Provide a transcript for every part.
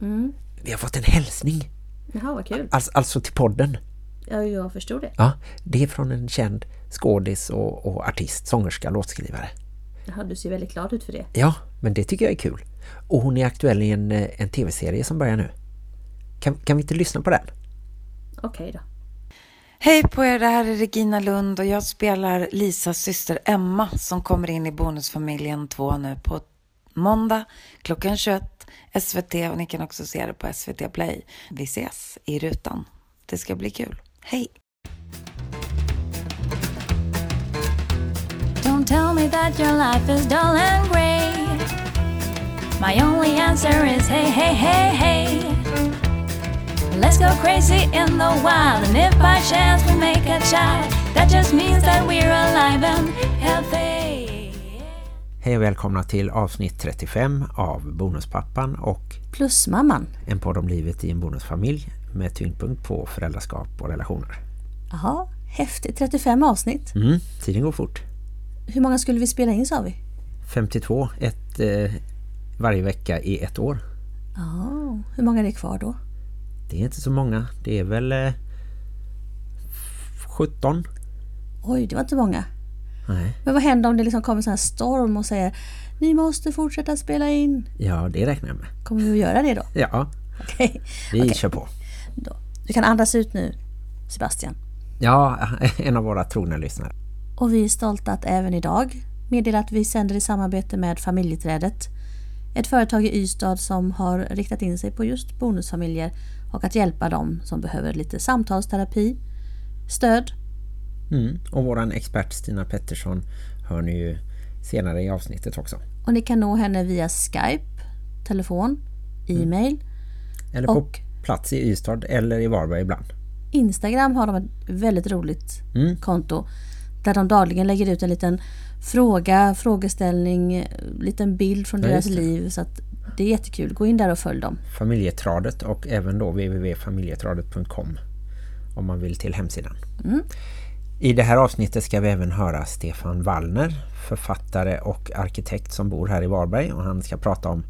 Mm. Vi har fått en hälsning. Jaha, vad kul. Alltså, alltså till podden. Ja, jag förstår det. Ja, det är från en känd skådis och, och artist, sångerska, låtskrivare. Jaha, du ser väldigt glad ut för det. Ja, men det tycker jag är kul. Och hon är aktuell i en, eh, en tv-serie som börjar nu. Kan, kan vi inte lyssna på den? Okej då. Hej på er, det här är Regina Lund och jag spelar Lisas syster Emma som kommer in i Bonusfamiljen 2 nu på måndag klockan 21 SVT och ni kan också se det på SVT Play. Vi ses i rutan. Det ska bli kul. Hej! Don't tell me that your life is dull and grey. My only answer is hey, hey, hey, hey. Let's go crazy in the wild, and if by chance we make a child, that just means that we're alive and healthy. Hej och välkomna till avsnitt 35 av Bonuspappan och Plus mamman. en podd om livet i en bonusfamilj med tyngdpunkt på föräldraskap och relationer. Jaha, häftigt. 35 avsnitt. Mm, tiden går fort. Hur många skulle vi spela in sa vi? 52, ett, eh, varje vecka i ett år. Ja, hur många är det kvar då? Det är inte så många. Det är väl eh, 17. Oj, det var inte många. Nej. Men vad händer om det liksom kommer en sån här storm och säger Ni måste fortsätta spela in. Ja, det räknar jag med. Kommer vi att göra det då? Ja, Okej. vi Okej. kör på. Då. Du kan andas ut nu, Sebastian. Ja, en av våra trogna lyssnare. Och vi är stolta att även idag meddela att vi sänder i samarbete med Familjeträdet. Ett företag i Ystad som har riktat in sig på just bonusfamiljer och att hjälpa dem som behöver lite samtalsterapi, stöd. Mm. Och våran expert Stina Pettersson hör ni ju senare i avsnittet också. Och ni kan nå henne via Skype, telefon, e-mail. Eller på Och- plats i Ystad eller i Varberg ibland. Instagram har de ett väldigt roligt Mm. konto där de dagligen lägger ut en liten fråga, frågeställning, liten bild från Ja, deras liv. Så att det är jättekul. Gå in där och följ dem. Familjetradet och även då www.familjetradet.com om man vill till hemsidan. Mm. I det här avsnittet ska vi även höra Stefan Wallner, författare och arkitekt som bor här i Varberg och han ska prata om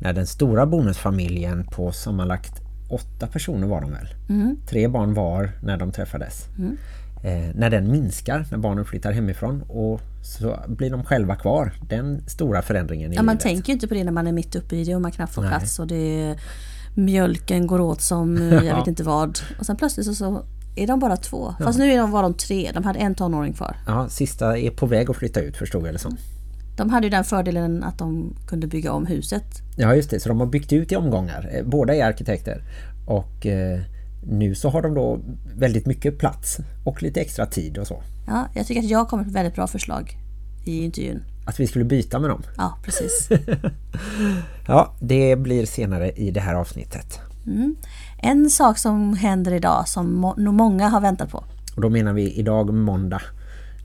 när den stora bonusfamiljen på sammanlagt åtta personer var de väl. Mm. Tre barn var när de träffades. Eh, när den minskar, när barnen flyttar hemifrån och så blir de själva kvar. Den stora förändringen i Ja, man livet. tänker ju inte på det när man är mitt uppe i det och man knappt får Nej. plats och det är, mjölken går åt som eh, jag vet inte vad. Och sen plötsligt så, så är de bara två. Fast nu är de, var de tre. De hade en tonåring kvar. Ja, sista är på väg att flytta ut förstod jag det som. De hade ju den fördelen att de kunde bygga om huset. Ja just det, så de har byggt ut i omgångar. Eh, Båda är arkitekter. Och eh, nu så har de då väldigt mycket plats och lite extra tid och så. Ja, jag tycker att jag kommer ett väldigt bra förslag i intervjun. Att vi skulle byta med dem. Ja, precis. Ja, det blir senare i det här avsnittet. En sak som händer idag som må, nog många har väntat på. Och då menar vi idag måndag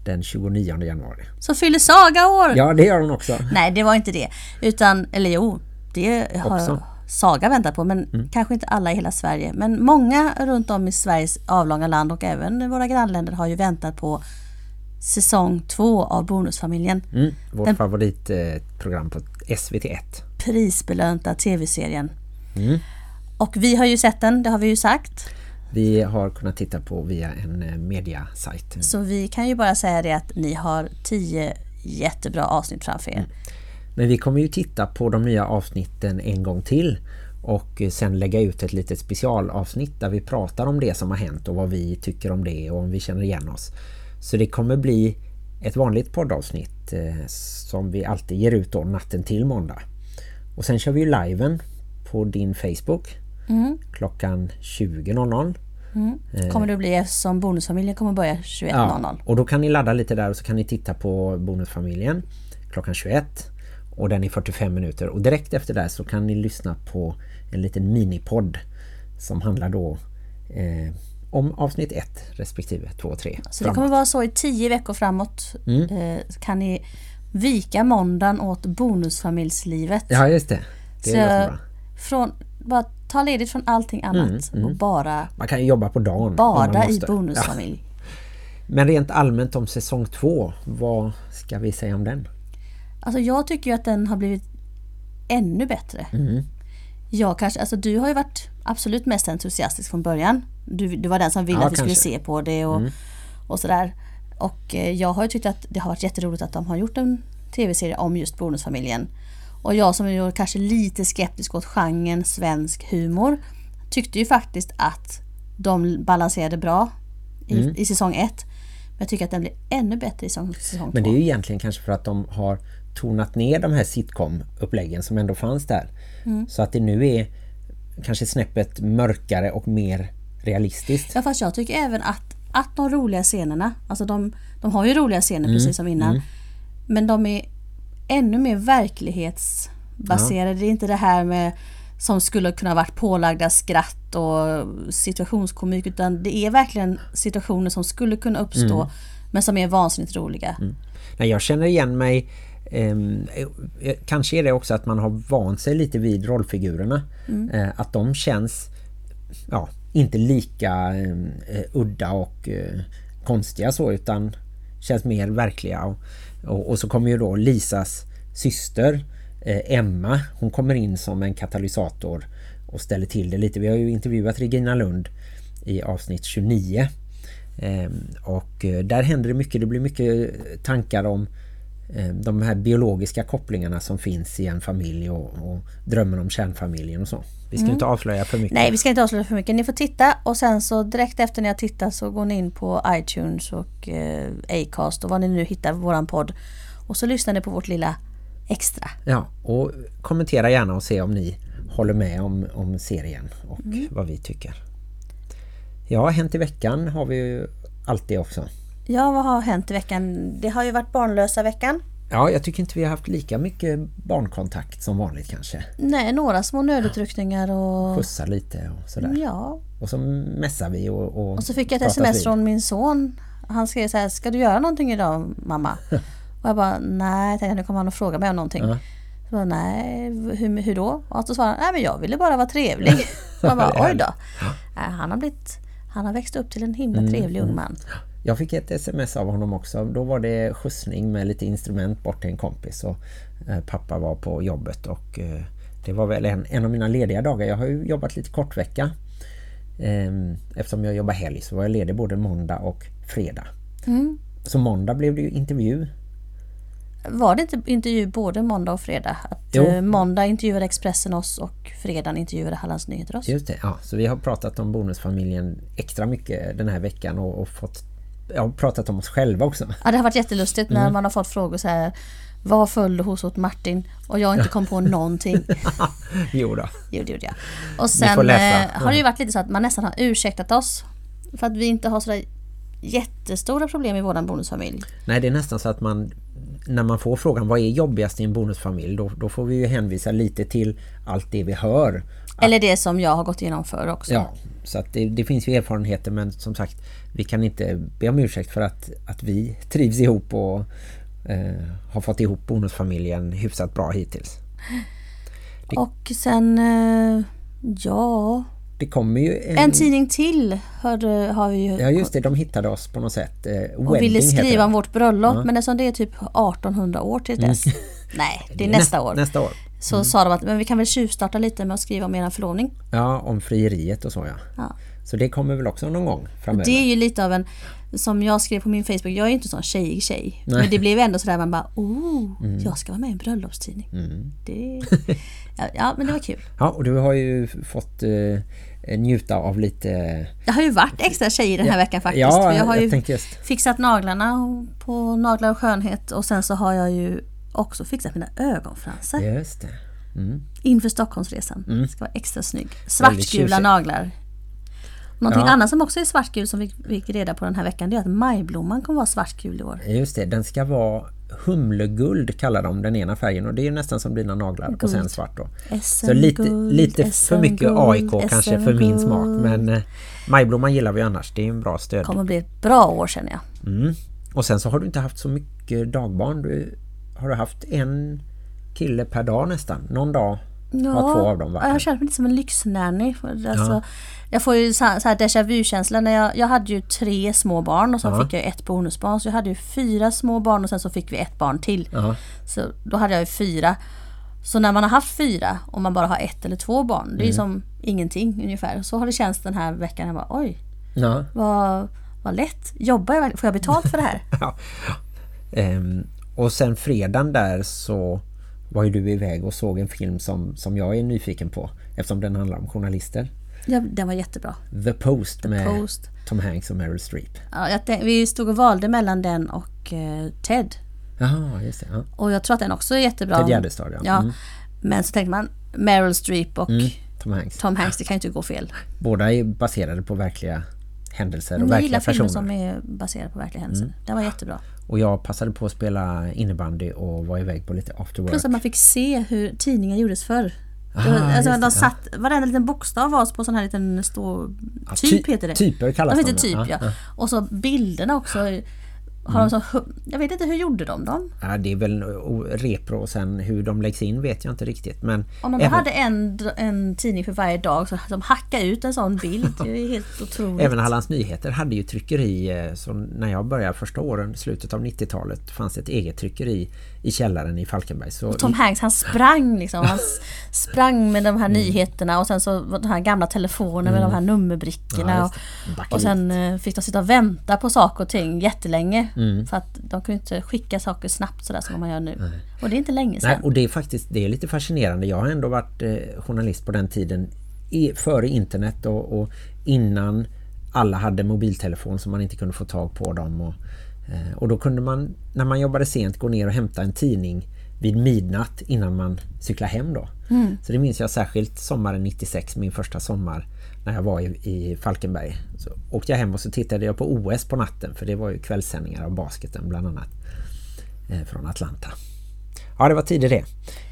den 29 januari. Så fyller Saga år! Ja, det gör hon också. Nej, det var inte det. Utan, eller jo, det har Också. Mm. Saga väntat på. Men kanske inte alla i hela Sverige. Men många runt om i Sveriges avlånga land och även våra grannländer har ju väntat på säsong två av Bonusfamiljen. Mm, vårt Den- favoritprogram på SVT1. Prisbelönta tv-serien. Mm. Och vi har ju sett den, det har vi ju sagt. Vi har kunnat titta på via en eh, mediasajt. Så vi kan ju bara säga det att ni har tio jättebra avsnitt framför er. Men vi kommer ju titta på de nya avsnitten en gång till och eh, sen lägga ut ett litet specialavsnitt där vi pratar om det som har hänt och vad vi tycker om det och om vi känner igen oss. Så det kommer bli ett vanligt poddavsnitt eh, som vi alltid ger ut då natten till måndag. Och sen kör vi ju liven på din Facebook klockan 20.00. Kommer det bli eftersom Bonusfamiljen kommer börja 21.00. Ja, och då kan ni ladda lite där och så kan ni titta på Bonusfamiljen klockan 21 och den är 45 minuter och direkt efter det så kan ni lyssna på en liten minipodd som handlar då eh, om avsnitt 1 respektive 2 och 3. Så det kommer vara så i tio veckor framåt. Mm. Eh, kan ni vika måndagen åt bonusfamiljslivet. Ja just det. Det Så från, bara ta ledigt från allting annat och bara, Man kan jobba på dagen bara i bonusfamilj. Ja. Men rent allmänt om säsong 2, vad ska vi säga om den? Alltså jag tycker att den har blivit ännu bättre. Mm. Jag kanske, alltså du har ju varit absolut mest entusiastisk från början. Du, du var den som ville Ja, att vi skulle kanske. se på det och, och sådär. Och eh, jag har ju tyckt att det har varit jätteroligt att de har gjort en tv-serie om just bonusfamiljen. Och jag som är kanske lite skeptisk åt genren svensk humor tyckte ju faktiskt att de balanserade bra i, Mm. i säsong ett. Men jag tycker att den blir ännu bättre i säsong, säsong Men det är ju egentligen kanske för att de har tonat ner de här sitcom-uppläggen som ändå fanns där. Mm. Så att det nu är kanske snäppet mörkare och mer realistiskt. Ja fast jag tycker även att, att de roliga scenerna, alltså de, de har ju roliga scener precis som innan. Men de är ännu mer verklighetsbaserade. Det är inte det här med som skulle kunna varit pålagda skratt och situationskomik utan det är verkligen situationer som skulle kunna uppstå men som är vansinnigt roliga. Nej, jag känner igen mig ehm, eh, kanske är det också att man har vant sig lite vid rollfigurerna. Eh, att de känns ja, inte lika ehm, eh, udda och eh, konstiga så utan känns mer verkliga. Och, och, och så kommer ju då Lisas syster eh, Emma, hon kommer in som en katalysator och ställer till det lite. Vi har ju intervjuat Regina Lund i avsnitt 29 ehm, eh, och där händer det mycket, det blir mycket tankar om eh, de här biologiska kopplingarna som finns i en familj och, och drömmen om kärnfamiljen och så. Vi ska inte avslöja för mycket. Nej, vi ska inte avslöja för mycket. Ni får titta och sen så direkt efter ni har tittat så går ni in på iTunes och eh, Acast och vad ni nu hittar våran podd. Och så lyssnar ni på vårt lilla extra. Ja, och kommentera gärna och se om ni håller med om, om serien och vad vi tycker. Ja, Hänt i veckan har vi ju alltid också. Ja, vad har hänt i veckan? Det har ju varit barnlösa veckan. Ja, jag tycker inte vi har haft lika mycket barnkontakt som vanligt kanske. Nej, några små nödutryckningar och... Pussa lite och sådär. Ja, Och så mässar vi och, och och så fick jag ett sms vid. från min son. Han skrev så här, ska du göra någonting idag mamma? Och jag bara, nej, jag tänkte, nu kommer han att fråga mig om någonting. Ja. Så jag bara, nej, hur, hur då? Och så svarade han, nej men jag ville bara vara trevlig. Så jag bara, oj då. Han har blivit, han har växt upp till en himla Mm, trevlig ung man. Jag fick ett sms av honom också. Då var det skjutsning med lite instrument bort till en kompis och eh, pappa var på jobbet och eh, det var väl en, en av mina lediga dagar. Jag har ju jobbat lite kortvecka. Ehm, eftersom jag jobbar helg så var jag ledig både måndag och fredag. Mm. Så måndag blev det ju intervju. Var det inte intervju både måndag och fredag? Att Jo. eh, måndag intervjuade Expressen oss och fredagen intervjuade Hallands Nyheter oss. Just det, ja. Så vi har pratat om bonusfamiljen extra mycket den här veckan och, och fått ja, pratat om oss själva också. Ja, det har varit jättelustigt Mm. när man har fått frågor så här. Vad föll du hos åt Martin? Och jag inte kom på någonting. jo då. Jo, det gjorde jag. Och sen eh, har det ju varit lite så att man nästan har ursäktat oss. För att vi inte har sådär jättestora problem i våran bonusfamilj. Nej, det är nästan så att man när man får frågan vad är jobbigast i en bonusfamilj då, då får vi ju hänvisa lite till allt det vi hör. Eller det som jag har gått igenom för också. Ja, så att det, det finns ju erfarenheter men som sagt vi kan inte be om ursäkt för att, att vi trivs ihop och eh, har fått ihop bonusfamiljen hyfsat bra hittills. Och sen, eh, ja... Det kommer ju en... En tidning till hörde, har vi ju... Ja just det, de hittade oss på något sätt. Eh, och ville Wedding skriva om vårt bröllop. Men eftersom det är typ 1800 år till dess. Nej, det är nästa näst- år. Nästa år. Så sa de att men vi kan väl tjuvstarta lite med att skriva om er förlovning. Ja, om frieriet och så ja. Ja. Så det kommer väl också någon gång framöver. Det är ju lite av en, som jag skrev på min Facebook, jag är ju inte sån tjejig tjej. Nej. Men det blev ändå sådär man bara, oh, jag ska vara med i en bröllopstidning. Det, ja, ja, men det var kul. Ja, och du har ju fått eh, njuta av lite... Jag har ju varit extra tjej den här veckan faktiskt. Ja, jag har jag ju fixat naglarna på Naglar och skönhet och sen så har jag ju också fixat mina ögonfransar Just det. Mm. inför Stockholmsresan. Ska vara extra snygg. Svartgula naglar. Någonting Ja. annat som också är svartgul som vi fick reda på den här veckan det är att majblomman kommer vara svartgul i år. Just det, den ska vara humleguld kallar de den ena färgen och det är nästan som dina naglar och sen svart då. Så lite, lite för mycket AIK kanske för min smak men eh, majblomman gillar vi annars, det är en bra stöd. kommer bli ett bra år känner jag. Mm. Och sen så har du inte haft så mycket dagbarn. Du har du haft en kille per dag nästan. Någon dag har två av dem jag varit. känt mig lite som en lyxnanny. Alltså, Jag får ju så här, så här déjà vu-känsla. När jag, jag hade ju tre små barn och så Ja. fick jag ett bonusbarn. Så jag hade ju fyra små barn och sen så fick vi ett barn till. Ja. Så då hade jag ju fyra. Så när man har haft fyra och man bara har ett eller två barn, det är ju som ingenting ungefär. Så har det känts den här veckan. Jag bara, oj, Ja. vad, vad lätt. Jobbar jag, får jag betalt för det här? Ja. Ehm, och sen fredagen där så var ju du iväg och såg en film som, som jag är nyfiken på eftersom den handlar om journalister. ja, den var jättebra. The Post med Post. Tom Hanks och Meryl Streep. Ja, jag vi stod och valde mellan den och eh, Ted. Jaha, just det. Ja. Och jag tror att den också är jättebra. Ted Gärdestad, ja. Ja, Mm. men så tänkte man Meryl Streep och Mm, Tom Hanks. Tom Hanks, det kan ju inte gå fel. Båda är baserade på verkliga händelser och Jag verkliga gillar filmer personer. som är baserade på verkliga händelser. Den var jättebra. Och jag passade på att spela innebandy och var iväg på lite after work. Plus att man fick se hur tidningar gjordes förr. Det var, Ah, alltså, de satt, varenda liten bokstav var på sån här liten stå, Ja, typ ty- heter det. Typer kallas de heter typ ja. ja. Ja. Och så bilderna också. Har de så, jag vet inte hur gjorde de dem? Ja, det är väl repro och sen hur de läggs in vet jag inte riktigt. Men Om de även, hade en, en tidning för varje dag så de hackade ut en sån bild. Det är helt otroligt. även Hallands Nyheter hade ju tryckeri. eh, Så när jag började första åren, slutet av 90-talet, fanns ett eget tryckeri i källaren i Falkenberg. Så Tom Hanks han sprang liksom. Han sprang med de här nyheterna och sen så den här gamla telefonen med de här nummerbrickorna. Ja, och sen eh, fick de sitta och vänta på saker och ting jättelänge. För att de kunde inte skicka saker snabbt sådär som man gör nu. Och det är inte länge sedan. Nej, och det är faktiskt det är lite fascinerande. Jag har ändå varit eh, journalist på den tiden i, före internet och, och innan alla hade mobiltelefon så man inte kunde få tag på dem. Och, eh, och då kunde man, när man jobbade sent, gå ner och hämta en tidning vid midnatt innan man cyklade hem då. Så det minns jag särskilt sommaren 96, min första sommar när jag var i, i Falkenberg. Så åkte jag hem och så tittade jag på OS på natten för det var ju kvällssändningar av basketen bland annat eh, från Atlanta. Ja, det var tidigt det.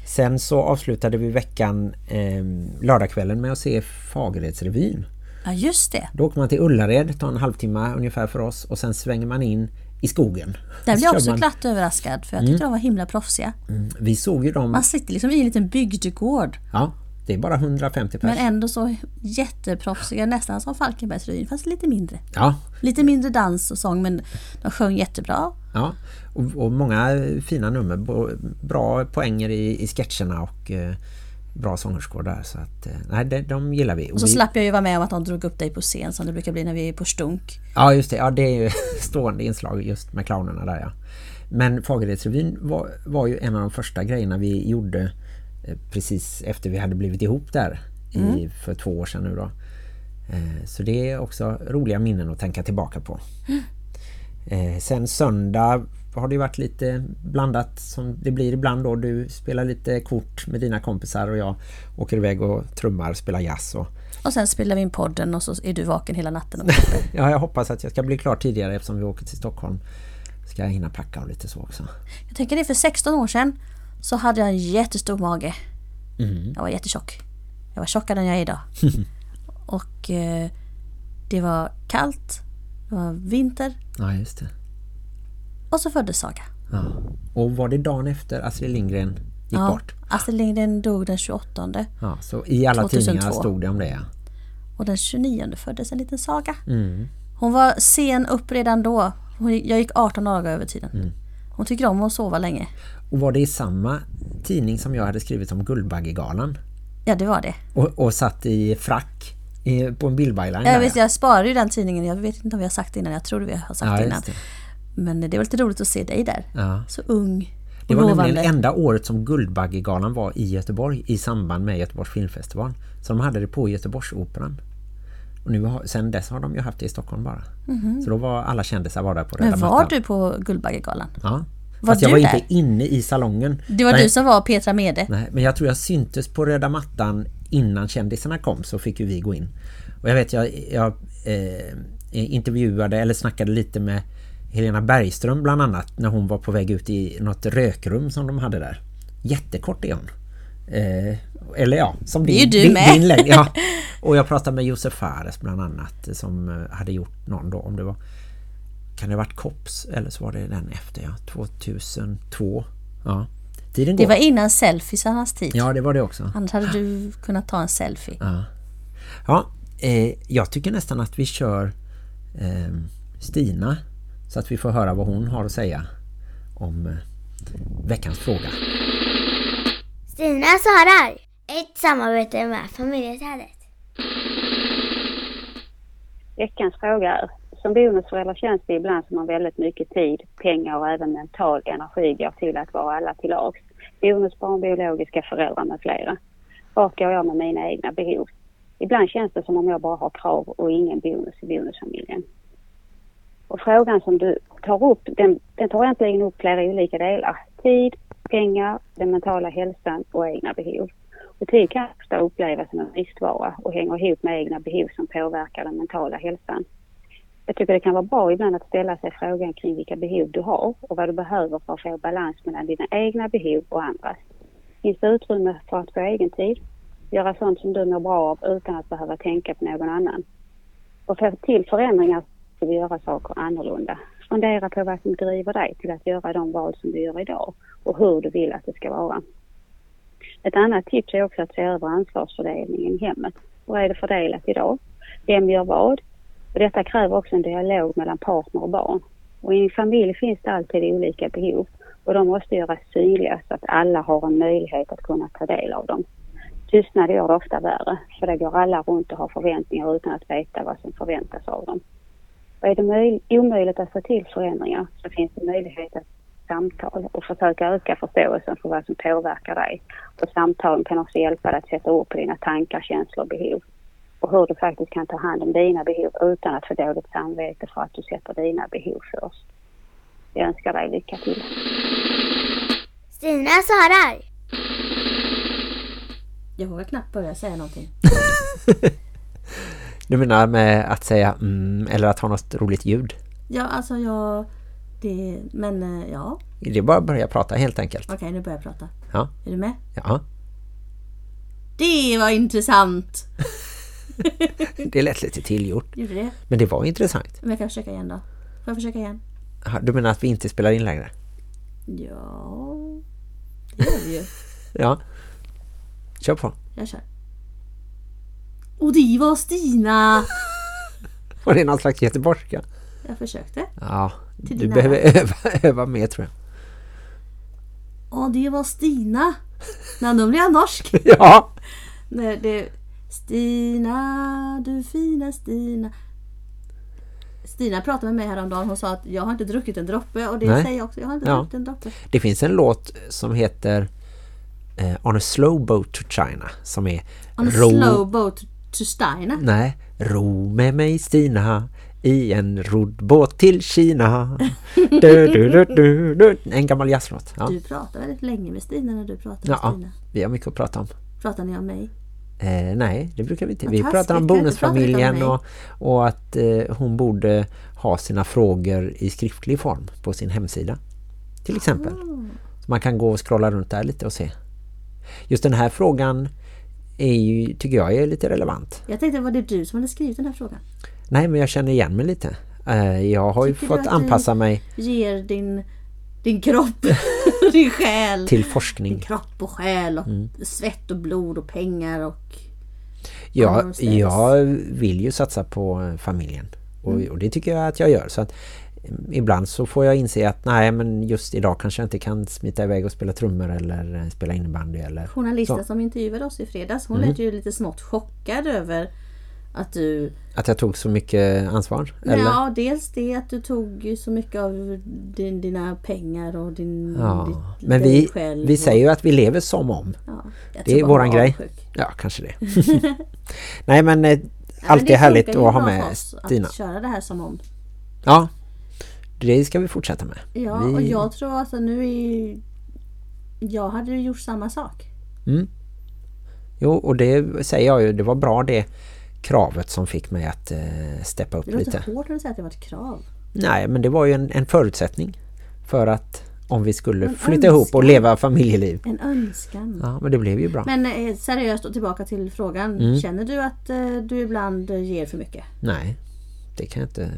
Sen så avslutade vi veckan eh, lördagskvällen med att se Fagerhedsrevyn. Ja just det. Då åker man till Ullared, tar en halvtimme ungefär för oss och sen svänger man in i skogen. Där blev jag också man- glatt överraskad för jag tyckte de var himla proffsiga. Mm, Vi såg ju dem, Man sitter liksom i en liten bygdegård. ja, det är bara 150 Men pers. ändå så jätteproffsiga, nästan som Falkenbergsrevyn fast lite mindre. Ja, Lite mindre dans och sång men de sjöng jättebra. ja. Och, och många fina nummer, bra poänger i, i sketcherna och eh, bra sångerskor där. Så att, eh, nej, de, de gillar vi. Och så vi, slapp jag ju vara med om att de drog upp dig på scen som det brukar bli när vi är på stunk. Ja just det, ja, det är ju stående inslag just med clownerna där ja. Men Fagerhedsrevyn var, var ju en av de första grejerna vi gjorde precis efter vi hade blivit ihop där i, för två år sedan nu då. Eh, så det är också roliga minnen att tänka tillbaka på. Eh, sen söndag har det varit lite blandat som det blir ibland då. Du spelar lite kort med dina kompisar och jag åker iväg och trummar, spelar jazz och Och sen spelar vi in podden och så är du vaken hela natten. Ja, jag hoppas att jag ska bli klar tidigare eftersom vi åker till Stockholm. Ska jag hinna packa och lite så också. jag tänker det för 16 år sedan så hade jag en jättestor mage. Mm. Jag var jättetjock. Jag var tjockare än jag är idag. och eh, det var kallt. Det var vinter. Ja, just det. Och så föddes Saga. Ja. Och var det dagen efter Astrid Lindgren gick Ja, bort? Astrid Lindgren dog den 28 Ja, så i alla 2002. tidningar stod det om det. ja. och den 29 föddes en liten Saga. Mm. Hon var sen upp redan då. Hon, jag gick 18 dagar över tiden. Mm. Hon tycker om att sova länge. Och var det i samma tidning som jag hade skrivit om Guldbaggegalan? Ja, det var det. Och, och satt i frack i, på en bildbyline där, vet, jag sparade ju den tidningen. Jag vet inte om vi har sagt det innan. Jag tror vi har sagt Ja, det innan. det. Men det var lite roligt att se dig där. Ja. Så ung Det var lovande. nämligen enda året som Guldbaggegalan var i Göteborg i samband med Göteborgs filmfestival. Så de hade det på Göteborgsoperan. Och nu har, sen dess har de ju haft det i Stockholm bara. Så då var alla kändisar var där på Röda. Men var mattan. du på Guldbaggegalan? Ja. Var Fast jag var där? inte inne i salongen. Det var Nej, du som var Petra Mede. Nej, men jag tror jag syntes på röda mattan innan kändisarna kom så fick ju vi gå in. Och jag vet, jag, jag eh, intervjuade eller snackade lite med Helena Bergström bland annat när hon var på väg ut i något rökrum som de hade där. Jättekort är hon. Eh, eller ja, som Det är din, ju du din, med. din längd. Ja. Och jag pratade med Josef Fares bland annat som eh, hade gjort någon då, om det var kan det ha varit Kops eller så var det den efter, ja. 2002. Ja. Tiden går. Det var innan selfiesarnas tid. Ja, det var det också. Annars hade du kunnat ta en selfie. Ja, ja eh, jag tycker nästan att vi kör eh, Stina så att vi får höra vad hon har att säga om eh, veckans fråga. Stina svarar. Ett samarbete med familjeträdet. Veckans fråga är, som bonusförälder känns det ibland som om väldigt mycket tid, pengar och även mental energi går till att vara alla till lags. Bonusbarn, biologiska föräldrar med flera. Vart går jag med mina egna behov? Ibland känns det som om jag bara har krav och ingen bonus i bonusfamiljen. Och frågan som du tar upp, den, den tar egentligen upp flera olika delar. Tid, pengar, den mentala hälsan och egna behov. Betyg kan ofta upplevas som en bristvara och hänger ihop med egna behov som påverkar den mentala hälsan. Jag tycker det kan vara bra ibland att ställa sig frågan kring vilka behov du har och vad du behöver för att få balans mellan dina egna behov och andras. Finns det utrymme för att få egen tid? Göra sånt som du mår bra av utan att behöva tänka på någon annan. Och få till förändringar ska vi göra saker annorlunda. Fundera på vad som driver dig till att göra de val som du gör idag och hur du vill att det ska vara. Ett annat tips är också att se över ansvarsfördelningen i hemmet. Hur är det fördelat idag? Vem gör vad? Och detta kräver också en dialog mellan partner och barn. Och i en familj finns det alltid olika behov och de måste göras synliga så att alla har en möjlighet att kunna ta del av dem. Tystnad gör det ofta värre, för det går alla runt och har förväntningar utan att veta vad som förväntas av dem. Och är det omöjligt att få till förändringar så finns det möjlighet att samtal och försöka öka förståelsen för vad som påverkar dig. Och samtalen kan också hjälpa dig att sätta ord på dina tankar, känslor och behov. Och hur du faktiskt kan ta hand om dina behov utan att få dåligt samvete för att du sätter dina behov först. Jag önskar dig lycka till. Stina svarar. Jag vågar knappt börja säga någonting. Du menar med att säga mm, eller att ha något roligt ljud? Ja, alltså jag... Det, men eh, ja. Det är bara att börja prata helt enkelt. Okej, nu börjar jag prata. Ja. Är du med? Ja. Det var intressant. Det lät lite tillgjort. Gjorde det? Men det var intressant. Men jag kan försöka igen då. Får jag försöka igen? Du menar att vi inte spelar in längre? Ja... Det gör vi ju. Ja. Kör på. Jag kör. Och det var Stina! Var det någon slags göteborgska? Jag försökte. Ja, Till du behöver öva, öva mer tror jag. Och det var Stina. Nej, nu blir jag norsk. Ja! Nej, det... Stina, du fina Stina. Stina pratade med mig häromdagen. Hon sa att jag har inte druckit en droppe. Och det Nej. säger jag också. Jag har inte Ja. druckit en droppe. Det finns en låt som heter eh, On a slow boat to China som är On a slow boat to Stina. Nej, ro med mig Stina i en roddbåt till Kina. Du, du, du, du, du. En gammal jazzlåt. Ja. Du pratar väldigt länge med Stina när du pratar med ja, Stina. vi har mycket att prata om. Pratar ni om mig? Eh, nej, det brukar vi inte. Vi pratar om bonusfamiljen och, och att eh, hon borde ha sina frågor i skriftlig form på sin hemsida. Till exempel. Så man kan gå och scrolla runt där lite och se. Just den här frågan är ju, tycker jag är lite relevant. Jag tänkte, var det du som hade skrivit den här frågan? Nej, men jag känner igen mig lite. Eh, jag har ju Tycker du fått anpassa mig Ger din, din kropp, din själ. till Din forskning. kropp och själ och Mm. svett och blod och pengar och... Annorstädes. jag vill ju satsa på eh, familjen. Och, Mm. och det tycker jag att jag gör. Så att mm, ibland så får jag inse att nej men just idag kanske jag inte kan smita iväg och spela trummor eller eh, spela innebandy eller Journalisten så. som intervjuade oss i fredags, hon Mm. lät ju lite smått chockad över att du... Att jag tog så mycket ansvar. Eller? Ja, dels det att du tog så mycket av din, dina pengar och din... Ja, ditt- men vi, själv vi och- säger ju att vi lever som om. Ja, Det är våran grej. avundsjuk. Ja, kanske det. Nej men eh, Ja, men alltid det härligt att ha med Stina. Att köra det här som om. Ja, det ska vi fortsätta med. Ja, vi... och jag tror alltså nu är Jag hade gjort samma sak. Jo, och det säger jag ju, det var bra det kravet som fick mig att eh, steppa upp Det låter lite. hårt du säger att det var ett krav. Nej, men det var ju en, en förutsättning för att om vi skulle En flytta ihop och önskan. leva familjeliv. En önskan. Ja, men det blev ju bra. Men eh, seriöst och tillbaka till frågan. Mm. Känner du att eh, du ibland ger för mycket? Nej, det kan jag inte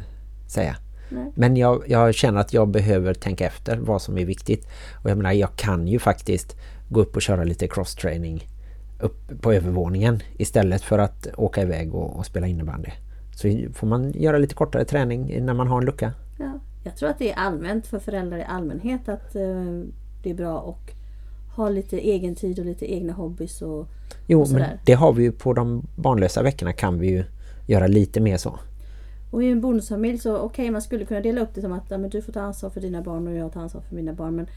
säga. Nej. Men jag, jag känner att jag behöver tänka efter vad som är viktigt. Och jag menar, jag kan ju faktiskt gå upp och köra lite cross-training upp på övervåningen istället för att åka iväg och, och spela innebandy. Så får man göra lite kortare träning när man har en lucka. Ja. Jag tror att det är allmänt för föräldrar i allmänhet att eh, det är bra att ha lite egen tid och lite egna hobbys och, Jo, och men det har vi ju på de barnlösa veckorna kan vi ju göra lite mer så. Och i en bonusfamilj så okej man skulle kunna dela upp det som att ja, men du får ta ansvar för dina barn och jag tar ansvar för mina barn. Men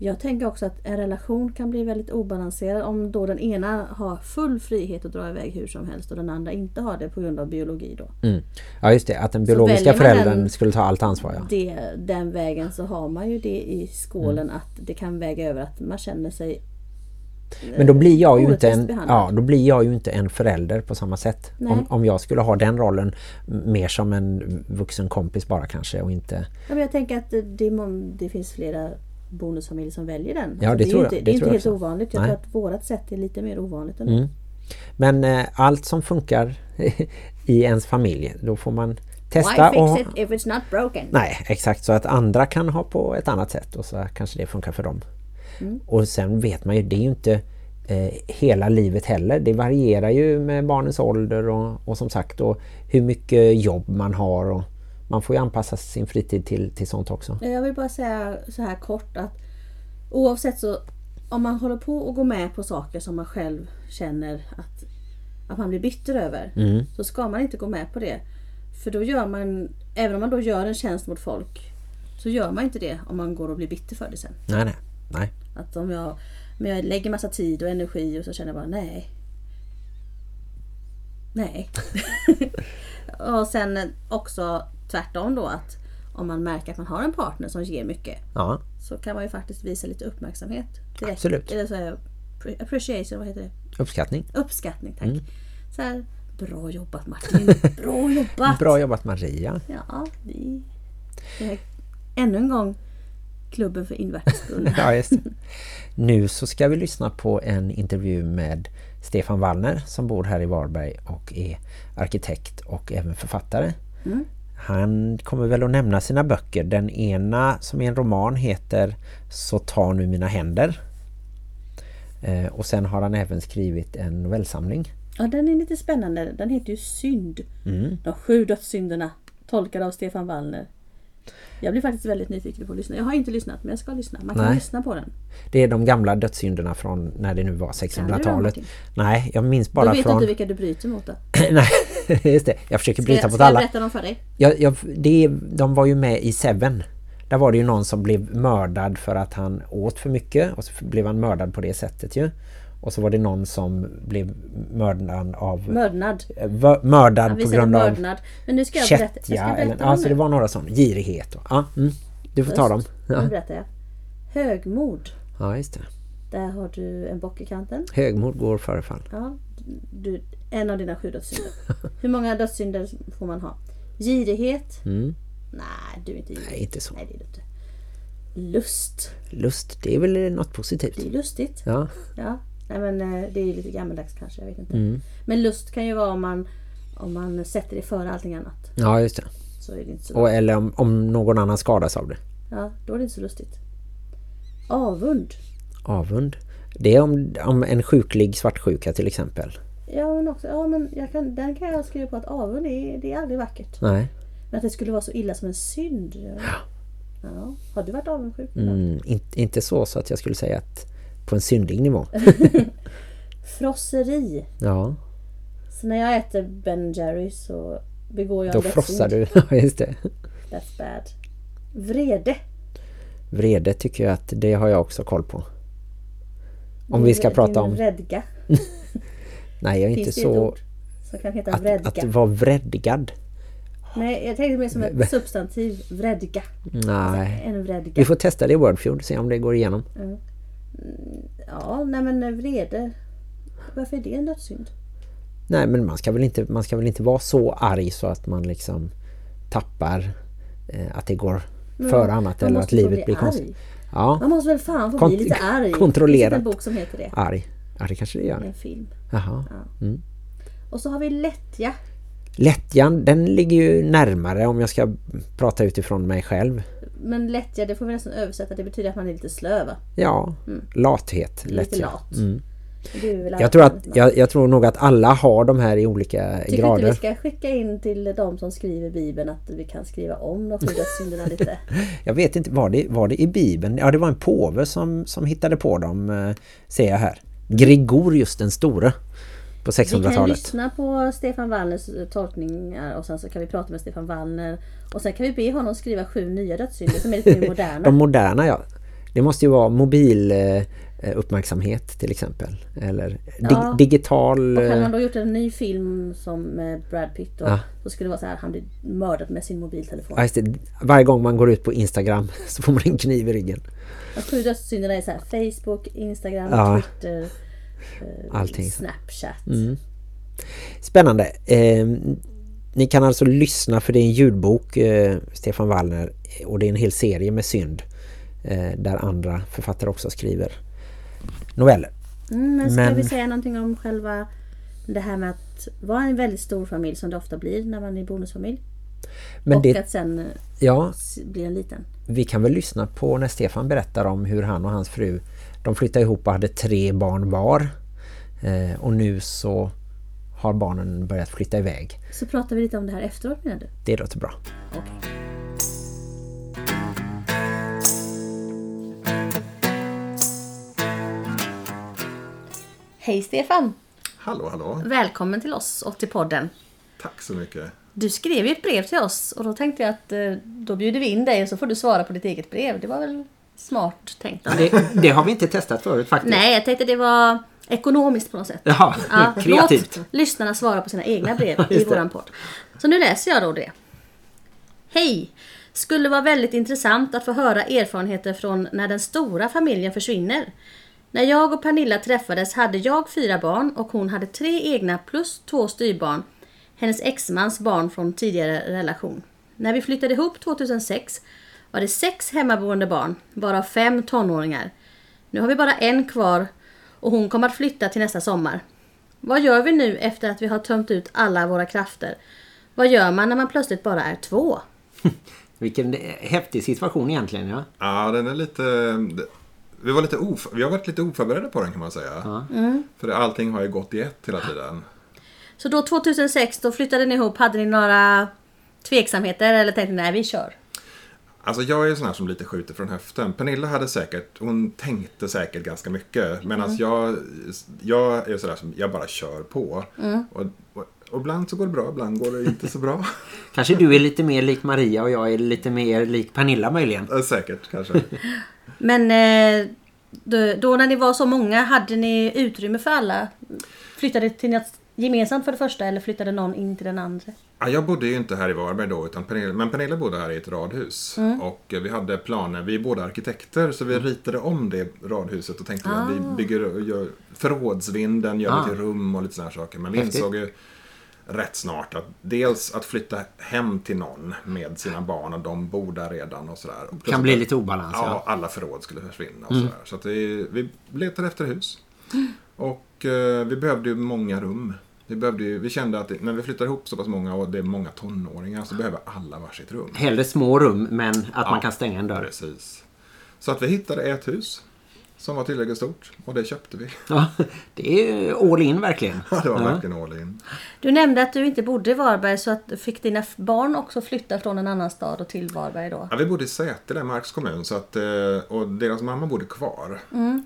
jag tänker också att en relation kan bli väldigt obalanserad om då den ena har full frihet att dra iväg hur som helst och den andra inte har det på grund av biologi då. Mm. Ja just det, att den biologiska föräldern den- skulle ta allt ansvar. Ja. Det, den vägen så har man ju det i skålen Mm. att det kan väga över att man känner sig Men då blir jag ju inte en, ja, då blir jag ju inte en förälder på samma sätt. Nej. Om, om jag skulle ha den rollen mer som en vuxen kompis bara kanske och inte... Ja, men jag tänker att det, det finns flera bonusfamiljer som väljer den. Alltså, Ja, det är tror jag. Inte, Det det är inte helt också. ovanligt. Jag Nej. tror att vårat sätt är lite mer ovanligt ändå. Mm. Men eh, allt som funkar i ens familj, då får man testa Why och... fix it if it's not broken? Nej, exakt. Så att andra kan ha på ett annat sätt och så kanske det funkar för dem. Mm. Och sen vet man ju, det är ju inte eh, hela livet heller. Det varierar ju med barnens ålder och, och som sagt och hur mycket jobb man har. Och man får ju anpassa sin fritid till, till sånt också. Jag vill bara säga så här kort att oavsett så om man håller på och går med på saker som man själv känner att, att man blir bitter över Mm. så ska man inte gå med på det. För då gör man, även om man då gör en tjänst mot folk så gör man inte det om man går och blir bitter för det sen. Nej, nej. nej. Att om jag, men jag lägger massa tid och energi och så känner jag bara nej. Nej. och sen också tvärtom då att om man märker att man har en partner som ger mycket Ja, så kan man ju faktiskt visa lite uppmärksamhet. Direkt. Absolut. Eller så här, appre- appreciation, vad heter det? uppskattning. Uppskattning, tack. Mm. Så här, bra jobbat Martin. Bra jobbat! Bra jobbat Maria. Ja, vi... Ännu en gång klubben för invärtesbundna. Ja, just det. Nu så ska vi lyssna på en intervju med Stefan Wallner som bor här i Varberg och är arkitekt och även författare. Mm. Han kommer väl att nämna sina böcker. Den ena som är en roman heter Så ta nu mina händer. Eh, och sen har han även skrivit en novellsamling. Ja, den är lite spännande. Den heter ju Synd. Mm. De sju dödssynderna. Tolkad av Stefan Wallner. Jag blir faktiskt väldigt nyfiken på att lyssna. Jag har inte lyssnat men jag ska lyssna. Man kan Nej. lyssna på den. Det är de gamla dödssynderna från när det nu var Kan du dem, 1600-talet. Martin? Nej, jag minns bara vet du från... inte vilka du bryter mot då. Nej, just det. Jag försöker bryta mot ska jag alla. berätta dem för dig? Jag, jag, det, de var ju med i Seven. Där var det ju någon som blev mördad för att han åt för mycket. Och så blev han mördad på det sättet ju. Och så var det någon som blev mördad av... Mördnad. eh, mördad Han på grund av mördnad. Men nu ska jag berätta. Jag ska berätta Eller, om alltså det var några sån. Girighet. Ja, mm, du får ta dem. Just. Ja. Nu berättar jag. Högmod. ja, just det. Där har du en bock i kanten. Högmod går före fall. Ja, du, en av dina sju dödssynder. Hur många dödssynder får man ha? Girighet? Mm. Nej, du är inte girig. Nej, inte så. Nej, det är du inte. Lust. Lust, det är väl något positivt. Det är lustigt. Ja, Ja. Nej, men eh, det är lite gammaldags kanske. Jag vet inte. Mm. Men lust kan ju vara om man, om man sätter det före allting annat. ja just det. Så är det inte så, Och, eller om, om någon annan skadas av det. ja, då är det inte så lustigt. Avund. Avund. Det är om, om en sjuklig svartsjuka till exempel. Ja, men också, ja, men jag kan, den kan jag skriva på att avund är, det är aldrig vackert. Nej. Men att det skulle vara så illa som en synd. Ja. Ja. Har du varit avundsjuk? Mm, inte, inte så så att jag skulle säga att på en syndig nivå. Frosseri. Ja, Så när jag äter Ben Jerry så begår jag då frossar du. Ja, just det. That's bad. Vrede. Vrede tycker jag att det har jag också koll på. Om vi ska prata om... Vredga. Nej, jag är Finns inte så... som kan heta Att, vredga? att vara vredgad. Nej, jag tänkte mer som ett substantiv. Vredga. Nej. En vredga. Vi får testa det i Wordfeud se om det går igenom. Ja, nej men vrede. Varför är det en dödssynd? Nej, men man ska väl inte, man ska väl inte vara så arg så att man liksom tappar eh, att det går Men före annat eller att livet bli blir konstigt. Ja, Man måste väl fan få Kont- bli lite arg. kontrollerat. Det en bok som heter det. arg. Ja, det kanske det gör. en film. Jaha. Och så har vi lättja. Lättjan, den ligger ju närmare om jag ska prata utifrån mig själv. Men lättja, det får vi nästan översätta. Det betyder att man är lite slö va? Ja, lathet. Lite Lättja. lat. Mm. Jag tror, att, jag, jag tror nog att alla har de här i olika Tycker grader. vi ska skicka in till de som skriver Bibeln att vi kan skriva om de sju dödssynderna lite? Jag vet inte, var det, var det i Bibeln? Ja, det var en påve som, som hittade på dem, eh, ser jag här. Gregorius den store på Vi kan 1600-talet. lyssna på Stefan Wallners eh, tolkningar och sen så kan vi prata med Stefan Wallner och sen kan vi be honom skriva sju nya dödssynder som är lite mer moderna. De moderna, ja. Det måste ju vara mobil eh, uppmärksamhet till exempel. Eller dig, Ja. digital... Och hade eh, man då gjort en ny film som med Brad Pitt och Ja. så skulle det vara så här han blir mördad med sin mobiltelefon. ja, just det. Varje gång man går ut på Instagram så får man en kniv i ryggen. De sju dödssynderna är så här Facebook, Instagram, Ja. Twitter, eh, Allting. Snapchat. Spännande. Eh, ni kan alltså lyssna för det är en ljudbok, eh, Stefan Wallner, och det är en hel serie med synd eh, där andra författare också skriver noveller. Mm, men ska Men- vi säga någonting om själva det här med att vara en väldigt stor familj som det ofta blir när man är bonusfamilj. Men och det, att sen eh, ja, blir en liten. vi kan väl lyssna på när Stefan berättar om hur han och hans fru de flyttade ihop och hade tre barn var. Eh, och nu så har barnen börjat flytta iväg. Så pratar vi lite om det här efteråt menar du? Det låter bra. Okej. Hej Stefan! Hallå, hallå. Välkommen till oss och till podden. Tack så mycket. Du skrev ju ett brev till oss och då tänkte jag att eh, då bjuder vi in dig och så får du svara på ditt eget brev. Det var väl smart tänkt? Det, det har vi inte testat förut faktiskt. Nej, jag tänkte det var ekonomiskt på något sätt. Ja, Ja, kreativt. Låt lyssnarna svara på sina egna brev i våran podd. Så nu läser jag då det. Hej! Skulle vara väldigt intressant att få höra erfarenheter från när den stora familjen försvinner. När jag och Pernilla träffades hade jag fyra barn och hon hade tre egna plus två styrbarn. Hennes exmans barn från tidigare relation. När vi flyttade ihop 2006 var det sex hemmaboende barn, varav fem tonåringar. Nu har vi bara en kvar och hon kommer att flytta till nästa sommar. Vad gör vi nu efter att vi har tömt ut alla våra krafter? Vad gör man när man plötsligt bara är två? Vilken häftig situation egentligen, ja. Ja, den är lite... Vi, var lite of, vi har varit lite oförberedda på den kan man säga. För allting har ju gått i ett hela tiden. Så då 2006, då flyttade ni ihop. Hade ni några tveksamheter eller tänkte ni, nej vi kör? Alltså jag är ju sån här som lite skjuter från höften. Pernilla hade säkert, hon tänkte säkert ganska mycket. Medan jag, jag är sådär som, jag bara kör på. Och, och, och ibland så går det bra, ibland går det inte så bra. Kanske du är lite mer lik Maria och jag är lite mer lik Pernilla möjligen. Ja, säkert kanske. Men eh, då, då när ni var så många, hade ni utrymme för alla? Flyttade till gemensamt för det första eller flyttade någon in till den andra? Ja, jag bodde ju inte här i Varberg då, utan Pernilla, men Pernilla bodde här i ett radhus. Och eh, vi hade planer, vi är båda arkitekter, så vi ritade om det radhuset och tänkte att vi bygger och gör förrådsvinden, gör Ah. lite rum och lite sådana saker. Men vi Häftigt. insåg ju rätt snart att dels att flytta hem till någon med sina barn och de bor där redan och sådär. Och Kan bli lite obalans, Ja, ja. alla förråd skulle försvinna och sådär. Så att vi, vi letade efter hus. Och eh, vi behövde ju många rum. Vi, behövde ju, vi kände att när vi flyttar ihop så pass många och det är många tonåringar så behöver alla varsitt rum. Hellre små rum men att Ja. man kan stänga en dörr. Precis. Så att vi hittade ett hus som var tillräckligt stort och det köpte vi. Ja, det är all in verkligen. Ja, det var Ja. verkligen all in. Du nämnde att du inte bodde i Varberg så att fick dina barn också flytta från en annan stad och till Varberg då? Ja, vi bodde i Säter, i Marks kommun, så att, eh, och deras mamma bodde kvar.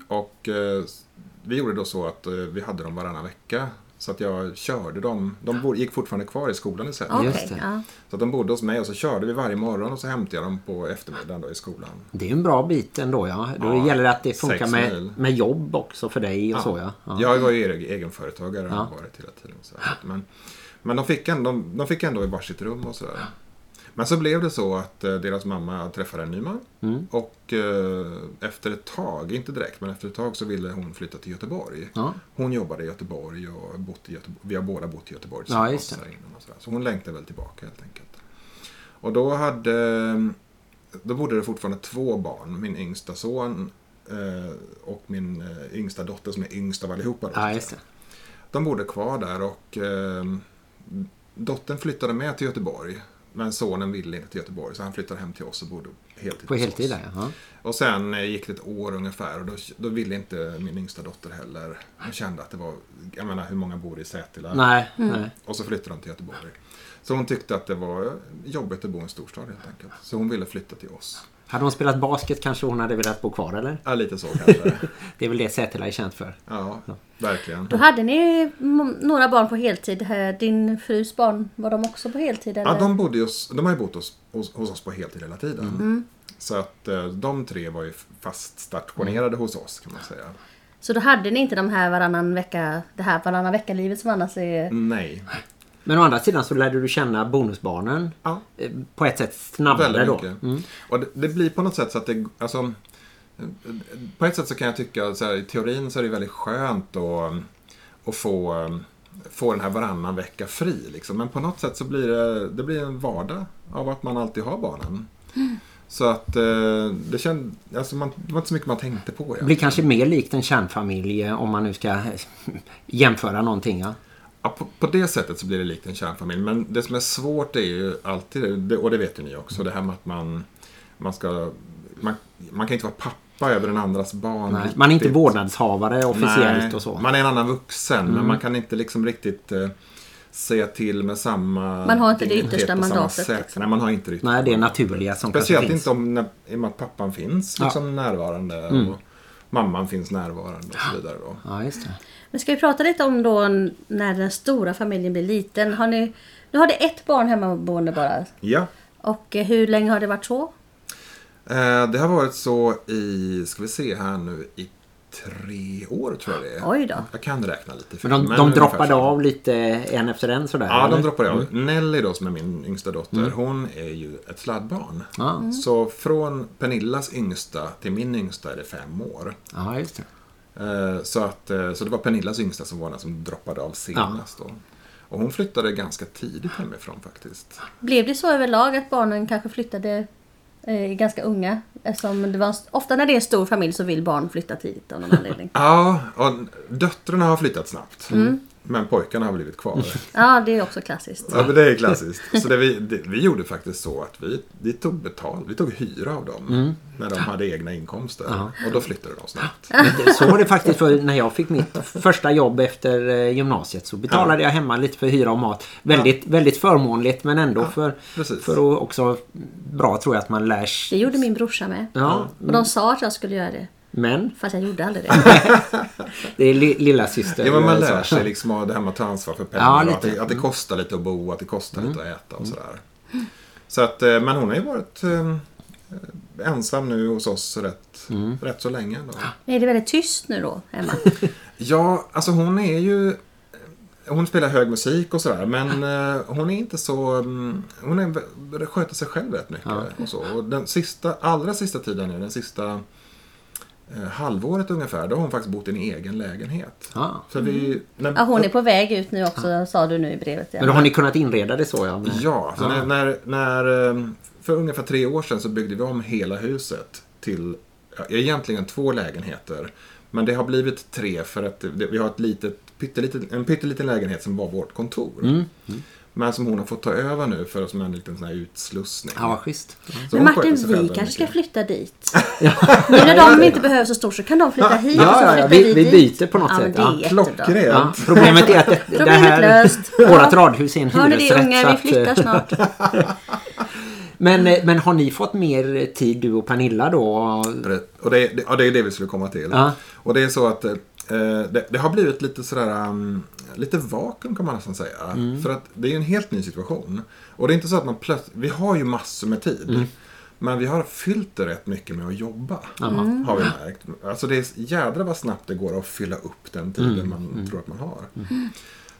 Och eh, vi gjorde då så att eh, vi hade dem varannan vecka. Så att jag körde dem. De gick fortfarande kvar i skolan i Säter. Det. ja. Så att de bodde hos mig och så körde vi varje morgon och så hämtade jag dem på eftermiddagen då i skolan. Det är ju en bra bit ändå ja. Då Ja, gäller det att det funkar med, med jobb också för dig och så ja. ja. Jag var ju egen- egenföretagare och Ja. har varit hela tiden. Så att, men men de, fick ändå, de fick ändå i varsitt rum och sådär. Men så blev det så att eh, deras mamma träffade en ny man. Mm. Och eh, efter ett tag, inte direkt, men efter ett tag så ville hon flytta till Göteborg. Ja. Hon jobbade i Göteborg och bott i Göteborg. vi har båda bott i Göteborg Ja, tillsammans där innan och sådär. Så hon längtade väl tillbaka helt enkelt. Och då hade då bodde det fortfarande två barn. Min yngsta son eh, och min yngsta dotter som är yngst av allihopa. Då, Ja. De bodde kvar där och dottern flyttade med till Göteborg. Men sonen ville inte till Göteborg så han flyttade hem till oss och bodde heltid På heltid oss. ja. Och sen eh, gick det ett år ungefär och då, då ville inte min yngsta dotter heller. Hon kände att det var, jag menar hur många bor i Sätila? Nej, nej. Och så flyttade de till Göteborg. Så hon tyckte att det var jobbigt att bo i en storstad helt enkelt. Så hon ville flytta till oss. Hade hon spelat basket kanske hon hade velat bo kvar eller? Ja, lite så kanske. Det är väl det Sätila är känt för. Ja, verkligen. Då hade ni några barn på heltid. här. Din frus barn, var de också på heltid? Eller? Ja, de, bodde hos, de har ju bott hos, hos, hos oss på heltid hela tiden. Mm. Så att eh, de tre var ju fast stationerade hos oss kan man säga. Så då hade ni inte de här varannan vecka, det här varannan vecka-livet som annars är... Nej. Men å andra sidan så lärde du känna bonusbarnen Ja, eh, på ett sätt snabbare då. Mm. Och det, det blir på något sätt så att det, alltså, på ett sätt så kan jag tycka så här, i teorin så är det väldigt skönt att, att få, få den här varannan vecka fri. Liksom. Men på något sätt så blir det, det blir en vardag av att man alltid har barnen. Så att eh, det, känd, alltså man, det var inte så mycket man tänkte på. Det blir kanske mer likt en kärnfamilj eh, om man nu ska eh, jämföra någonting. Ja. Ja, på, på det sättet så blir det likt en kärnfamilj. Men det som är svårt är ju alltid, och det vet ju ni också, det här med att man, man ska... Man, man kan inte vara pappa över en andras barn. Nej, man är inte vårdnadshavare officiellt Nej, och så. Man är en annan vuxen, men man kan inte liksom riktigt eh, säga till med samma... Man har inte det yttersta mandatet, sätt. liksom. Nej, man har inte det yttersta Nej, det är naturliga som Speciellt inte om, när, i och med att pappan finns Ja. liksom närvarande. Mm. Och mamman finns närvarande och så vidare. Då. Ja, just det. Men ska vi prata lite om då när den stora familjen blir liten. Har ni, nu har det ett barn hemmaboende bara. Ja. Och eh, hur länge har det varit så? Eh, det har varit så i, ska vi se här nu, i tre år tror jag det är. Oj då. Jag kan räkna lite Men de, fel, de droppade så. av lite en efter en sådär? Ja, de eller? droppade av. Mm. Nelly då, som är min yngsta dotter, hon är ju ett sladdbarn. Ja. Så från Pernillas yngsta till min yngsta är det fem år. ja, just det. Eh, Så, att, eh, så det var Pernillas yngsta som var den som droppade av senast. Då. Och hon flyttade ganska tidigt hemifrån faktiskt. Blev det så överlag att barnen kanske flyttade ganska unga? Eftersom det var, ofta när det är en stor familj så vill barn flytta tidigt av någon anledning. Ja, och döttrarna har flyttat snabbt. Mm. Men pojkarna har blivit kvar. Ja, det är också klassiskt. Ja, men det är klassiskt. Så det vi, det, vi gjorde faktiskt så att vi, vi tog betalt. Vi tog hyra av dem. När de hade egna inkomster. Ja. Och då flyttade de snabbt. Det- Så var det faktiskt för när jag fick mitt första jobb efter eh, gymnasiet så betalade jag hemma lite för hyra och mat. Väldigt, väldigt förmånligt men ändå för, precis. för att också bra tror jag att man lär Det sig. gjorde min brorsa med. Ja, Och de sa att jag skulle göra det. Men Fast jag gjorde aldrig det. det är li, lilla syster. Ja, men man så. lär sig liksom av det här med att ta ansvar för pengar. Ja, att, det, att det kostar lite att bo, att det kostar lite att äta och sådär. Så att, eh, men hon har ju varit eh, ensam nu hos oss rätt, rätt så länge. Då. Är det väldigt tyst nu då, hemma? Ja, alltså hon är ju... Hon spelar hög musik och sådär, men eh, hon är inte så... mm, Hon är, sköter sig själv rätt mycket. Och så. Och den sista, allra sista tiden nu, den sista eh, halvåret ungefär, då har hon faktiskt bott i en egen lägenhet. Ja. Så vi, när, Ja, hon är på väg ut nu också, sa du nu i brevet. Men då har ni kunnat inreda det så ja? Med, Ja, så När, när, när, eh, för ungefär tre år sedan så byggde vi om hela huset till ja, egentligen två lägenheter. Men det har blivit tre för att det, vi har ett litet, pyttelitet, en pytteliten lägenhet som var vårt kontor. Mm. Men som hon har fått ta över nu för som en liten sån här utslussning. Ja, vad schysst. Men Martin, vi kanske ska flytta dit. Nu när de inte behöver så stort så kan de flytta hit Ja, ja, ja, vi- vi byter på något ja, sätt, ja. Klockrent. Ja, problemet är att det, det här, löst. vårat radhus är en Hör hyresrätt. det unga, så vi att, flyttar eh, snart. Men, eh, men har ni fått mer tid du och Pernilla då? Och det, det, ja, det är det vi skulle komma till. Ja. Och det är så att eh, det, det har blivit lite sådär, um, lite vakuum kan man nästan säga. Mm. För att det är en helt ny situation. Och det är inte så att man plötsligt, vi har ju massor med tid. Mm. Men vi har fyllt det rätt mycket med att jobba. Har vi märkt. Alltså det är jädra vad snabbt det går att fylla upp den tiden Mm. man tror att man har.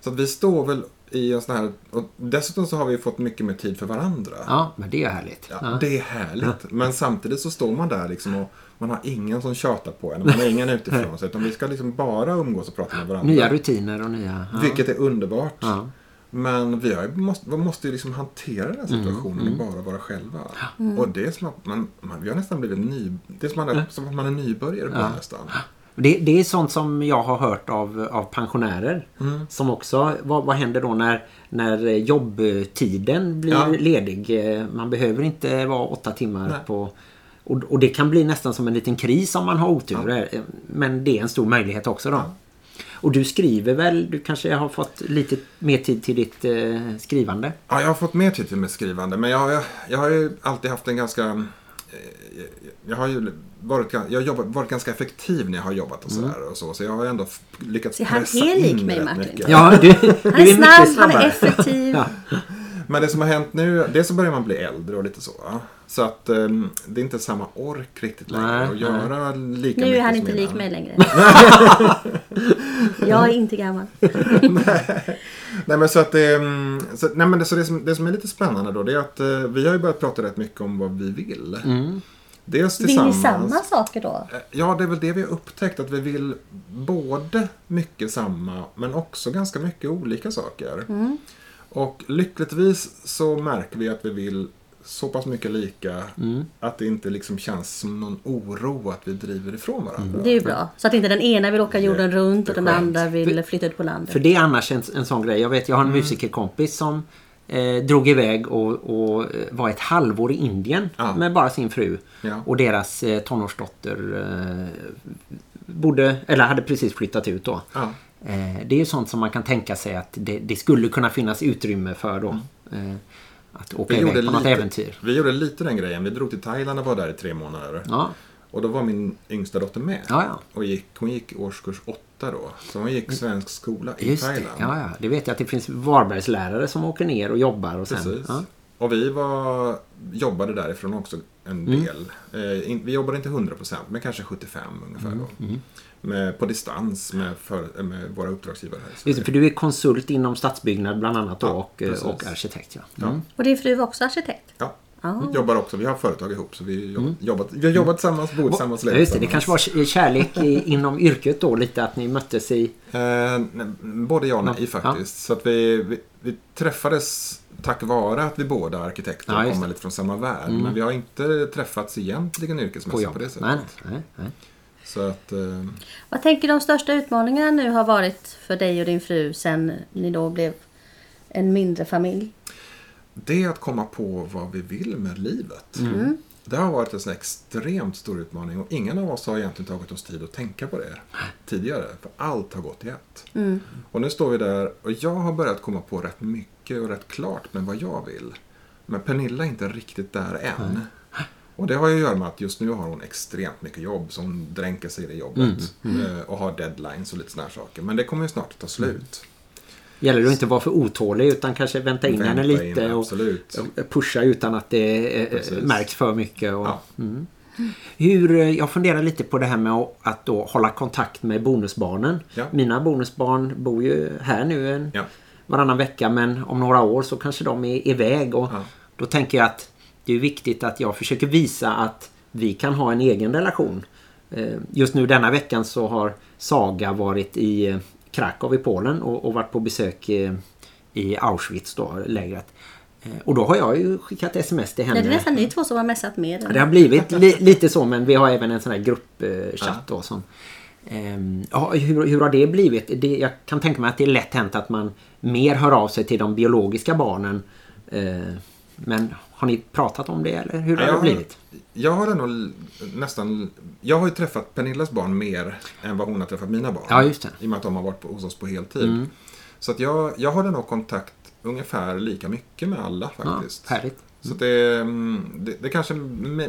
Så att vi står väl i en sån här, och dessutom så har vi fått mycket mer tid för varandra. Ja, men det är härligt. Ja, Ja. Det är härligt. Men samtidigt så står man där liksom och man har ingen som tjatar på en. Man har ingen utifrån sig. Utan vi ska liksom bara umgås och prata med varandra. Nya rutiner och nya... Ja. Vilket är underbart. Ja. Men vi, har, måste, vi måste ju liksom hantera den här Mm, situationen och bara vara själva. Och det är som att man, man vi har nästan blivit ny... Det är som, man är, som att man är nybörjare på det nästan. Det, det är sånt som jag har hört av, av pensionärer. Mm. Som också, vad, vad händer då när, när jobbtiden blir Ja. ledig? Man behöver inte vara åtta timmar Nej. på... Och, och det kan bli nästan som en liten kris om man har otur. Eh, Men det är en stor möjlighet också då. Och du skriver väl, du kanske har fått lite mer tid till ditt eh, skrivande? Ja, jag har fått mer tid till mitt skrivande. Men jag, jag, jag har ju alltid haft en ganska... eh, Jag har ju varit, jag har jobbat, varit ganska effektiv när jag har jobbat och Mm. sådär. Och så, så jag har ändå lyckats Så han pressa är lik in mig, Martin. mycket. Ja, du, du Han är snabb, han är effektiv. Ja. Men det som har hänt nu, dels så börjar man bli äldre och lite så. Så att ehm, det är inte samma ork riktigt längre Nej, att nej. göra lika Nu är han inte lik mig längre. jag är inte gammal. Nej men så att det, mm, så, nej, men det, så det, som, det som är lite spännande då det är att eh, vi har ju börjat prata rätt mycket om vad vi vill. Mm. Dels Vill ni samma saker då? Eh, Ja, det är väl det vi har upptäckt att vi vill både mycket samma men också ganska mycket olika saker. Mm. Och lyckligtvis så märker vi att vi vill så pass mycket lika Mm. att det inte liksom känns som någon oro att vi driver ifrån varandra. Det är ju bra. Så att inte den ena vill åka jorden Det- runt och den andra vill flytta ut på landet. För det är annars en, en sån grej. Jag vet, jag har en Mm. musikerkompis som eh, drog iväg och, och eh, var ett halvår i Indien Ja. med bara sin fru. Ja. Och deras eh, tonårsdotter eh, bodde, eller hade precis flyttat ut då. Ja. Eh, det är ju sånt som man kan tänka sig att det, det skulle kunna finnas utrymme för då. Eh, att åka Mm. Vi iväg gjorde, på något lite, äventyr. vi gjorde lite den grejen. Vi drog till Thailand och var där i tre månader. Ja, Och då var min yngsta dotter med. ja, ja. Och gick, hon gick årskurs åtta då. Så hon gick svensk skola i Just det. Thailand. Ja, ja. Det vet jag att det finns Varbergslärare som åker ner och jobbar och sen... Precis. Ja. Och vi var, jobbade därifrån också en Mm. del. Eh, vi jobbade inte 100% men kanske 75 ungefär Mm, då. Med, på distans med, för, med våra uppdragsgivare här i Just det, för du är konsult inom stadsbyggnad bland annat Ja, och, eh, precis. och arkitekt. Ja. Ja. Mm. Och din fru var också arkitekt? Ja. Ah. Jobbar också, vi har företag ihop så vi, jobbat, jobbat, vi har jobbat tillsammans, bor tillsammans, Mm. Lever just det, det kanske var kärlek i, inom yrket då lite att ni möttes i... Eh, nej, både ja och nej Ja. faktiskt. Så att vi, vi, vi träffades tack vare att vi båda är arkitekter Ja, kommer lite från samma värld. Mm. Men vi har inte träffats egentligen På yrkesmässigt jobb. på, det sättet. Nej, nej, nej. Så att, eh, Vad tänker de största utmaningarna nu har varit för dig och din fru sen ni då blev en mindre familj? det är att komma på vad vi vill med livet. Mm. Det har varit en sån extremt stor utmaning och ingen av oss har egentligen tagit oss tid att tänka på det tidigare. För allt har gått i ett. Mm. Och nu står vi där och jag har börjat komma på rätt mycket och rätt klart med vad jag vill. Men Pernilla är inte riktigt där än. Och det har ju att göra med att just nu har hon extremt mycket jobb så hon dränker sig i det jobbet. eh, Och har deadlines och lite sådana här saker. Men det kommer ju snart att ta slut. Gäller det att inte vara för otålig utan kanske vänta in Vänta henne lite in, och, och pusha utan att det eh, Precis. märks för mycket. Och, Ja. mm. Hur, eh, jag funderar lite på det här med att, då hålla kontakt med bonusbarnen. Ja. Mina bonusbarn bor ju här nu en, Ja. varannan vecka men om några år så kanske de är iväg och då tänker jag att det är viktigt att jag försöker visa att vi kan ha en egen relation. Eh, Just nu denna veckan så har Saga varit i eh, Krakow i Polen och, och varit på besök eh, i Auschwitz då, lägret. Eh, Och då har jag ju skickat sms till henne. Det är nästan ni två som har messat med. Ja, det har blivit li, lite så men vi har även en sån här gruppchatt då som Ehm, ja, hur, hur har det blivit? Det, jag kan tänka mig att det är lätt hänt att man mer hör av sig till de biologiska barnen. Eh, men har ni pratat om det eller hur har Jag det blivit? Jag har nog nästan... Jag har ju träffat Pernillas barn mer än vad hon har träffat mina barn. Ja, just det. I och med att de har varit på, hos oss på heltid. Mm. Så att jag, jag har nog kontakt ungefär lika mycket med alla faktiskt. Ja, härligt. Så det, mm, det, det kanske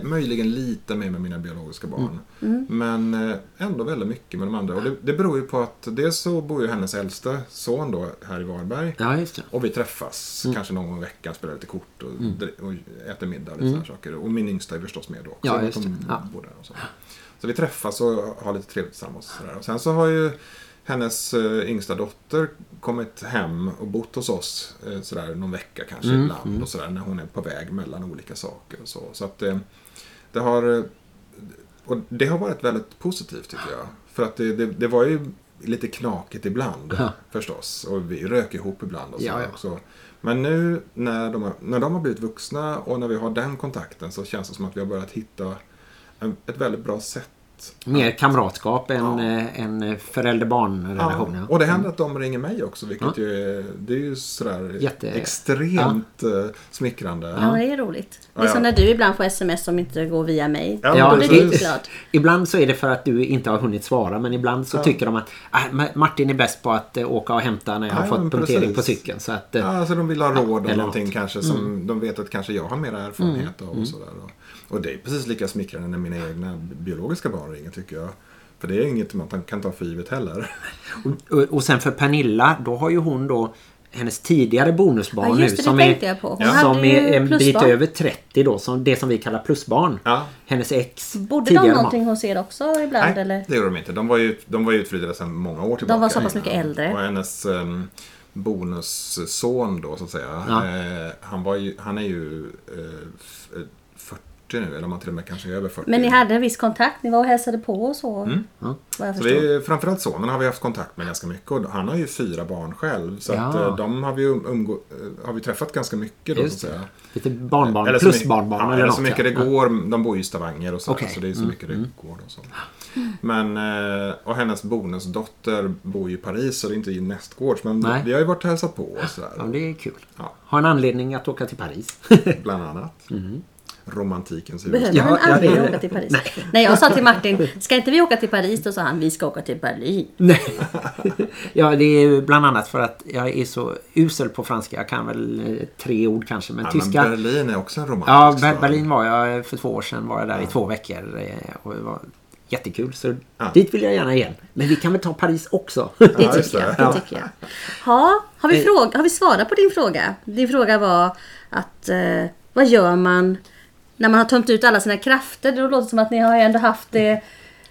möjligen lite mer med mina biologiska barn. Mm. Men eh, ändå väldigt mycket med de andra. Och det, det beror ju på att dels så bor ju hennes äldste son då här i Varberg. Ja. Och vi träffas Mm. kanske någon gång i veckan, spelar lite kort och, dri- och äter middag och lite sådana saker. Och min yngsta är förstås med då också. Mm. Ja, de. Ja. bor där och så. så vi träffas och har lite trevligt tillsammans. Och, sådär. och sen så har ju hennes eh, yngsta dotter kommit hem och bott hos oss eh, sådär någon vecka kanske Mm, ibland. mm. Och sådär när hon är på väg mellan olika saker och så. Så att eh, det har... eh, Och det har varit väldigt positivt tycker jag. För att det, det, det var ju lite knakigt ibland Ja. förstås. Och vi rök ihop ibland och så Ja, ja. också. Men nu när de, har, när de har blivit vuxna och när vi har den kontakten så känns det som att vi har börjat hitta en, ett väldigt bra sätt Mer kamratskap än Ja. eh, en förälder-barn-relation. Ja. Och det händer att de ringer mig också, vilket ju är, det är ju sådär Jätte- extremt eh, smickrande. Ja, det är roligt. Det är Ja, som ja. när du ibland får sms som inte går via mig. Ja, Ja, Då blir det- glad. Ibland så är det för att du inte har hunnit svara men ibland så tycker de att äh, Ma- Martin är bäst på att eh, åka och hämta när jag har Ja, fått punktering på cykeln. Så att, Ja, alltså de vill ha råd om eller någonting något. kanske som de vet att kanske jag har mera erfarenhet av och sådär. Och, och det är precis lika smickrande när mina egna biologiska barn ringer tycker jag. För det är inget man kan ta för givet heller. och, och sen för Pernilla, då har ju hon då hennes tidigare bonusbarn Ja, nu som, är, som är en bit över 30 då, som det som vi kallar plusbarn. Ja. Hennes ex Bodde de någonting man. hos er också ibland Nej, eller? det gjorde de inte. De var ju, de var ju utflyttade sedan många år tillbaka. var så pass mycket äldre. Och hennes um, bonusson då så att säga. Ja. Eh, han, var ju, han är ju eh, eh, 40 nu, eller om han till och med kanske är över 40. Men ni hade en viss kontakt? Ni var och hälsade på och så? Mm. Jag Så vi, framförallt sonen har vi haft kontakt med ganska mycket och han har ju fyra barn själv. Så att, Ja. eh, de har vi, um, umgå, eh, har vi träffat ganska mycket då Just så att säga. Lite barnbarn, Eller plus mycket- barnbarn ja, eller, eller något. så mycket ja. det går. De bor ju i Stavanger och så, Okej. så det är så Mm, mycket det går. Och så. Men, eh, och hennes bonusdotter bor ju i Paris så det är inte i nästgårds. Men Nej. vi har ju varit och hälsat på och sådär. Ja, det är kul. Ja. Har en anledning att åka till Paris. Bland annat. Romantikens Behöver huvudstad. man Ja, ja, aldrig det- åka till Paris? Nej. jag sa till Martin, ska inte vi åka till Paris? Då sa han, vi ska åka till Berlin. Nej. ja, det är bland annat för att jag är så usel på franska. Jag kan väl eh, tre ord kanske, men Ja, men tyska... Berlin är också en romantisk Ja, Ber-. Berlin var jag för två år sedan. Var jag där i två veckor. eh, Och det var jättekul. Så Ja. dit vill jag gärna igen. Men vi kan väl ta Paris också. Det Ja, tycker jag. det. Det tycker jag. Ha, har, vi Eh. fråga, har vi svarat på din fråga? Din fråga var att eh, vad gör man när man har tömt ut alla sina krafter? Det låter som att ni har ju ändå haft det,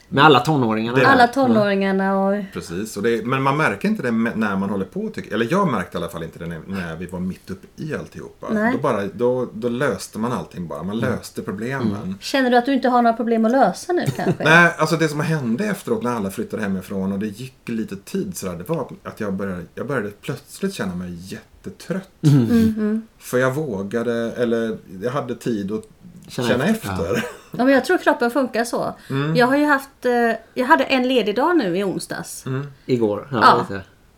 Med alla tonåringarna. Det- alla tonåringarna och... Precis, och det, men man märker inte det när man håller på. Tycker, eller jag märkte i alla fall inte det när, när vi var mitt uppe i alltihopa. Nej. Då, bara, då, då löste man allting bara. Man löste problemen. Känner du att du inte har några problem att lösa nu kanske? Nej, alltså det som hände efteråt när alla flyttade hemifrån och det gick lite tid sådär. Det var att jag började, jag började plötsligt känna mig jättetrött. För jag vågade, eller jag hade tid att Känna känna, efter, efter. Ja, men jag tror kroppen funkar så. Mm. Jag har ju haft... Eh, jag hade en ledig dag nu i onsdags. Mm. Igår. Ja, Ja.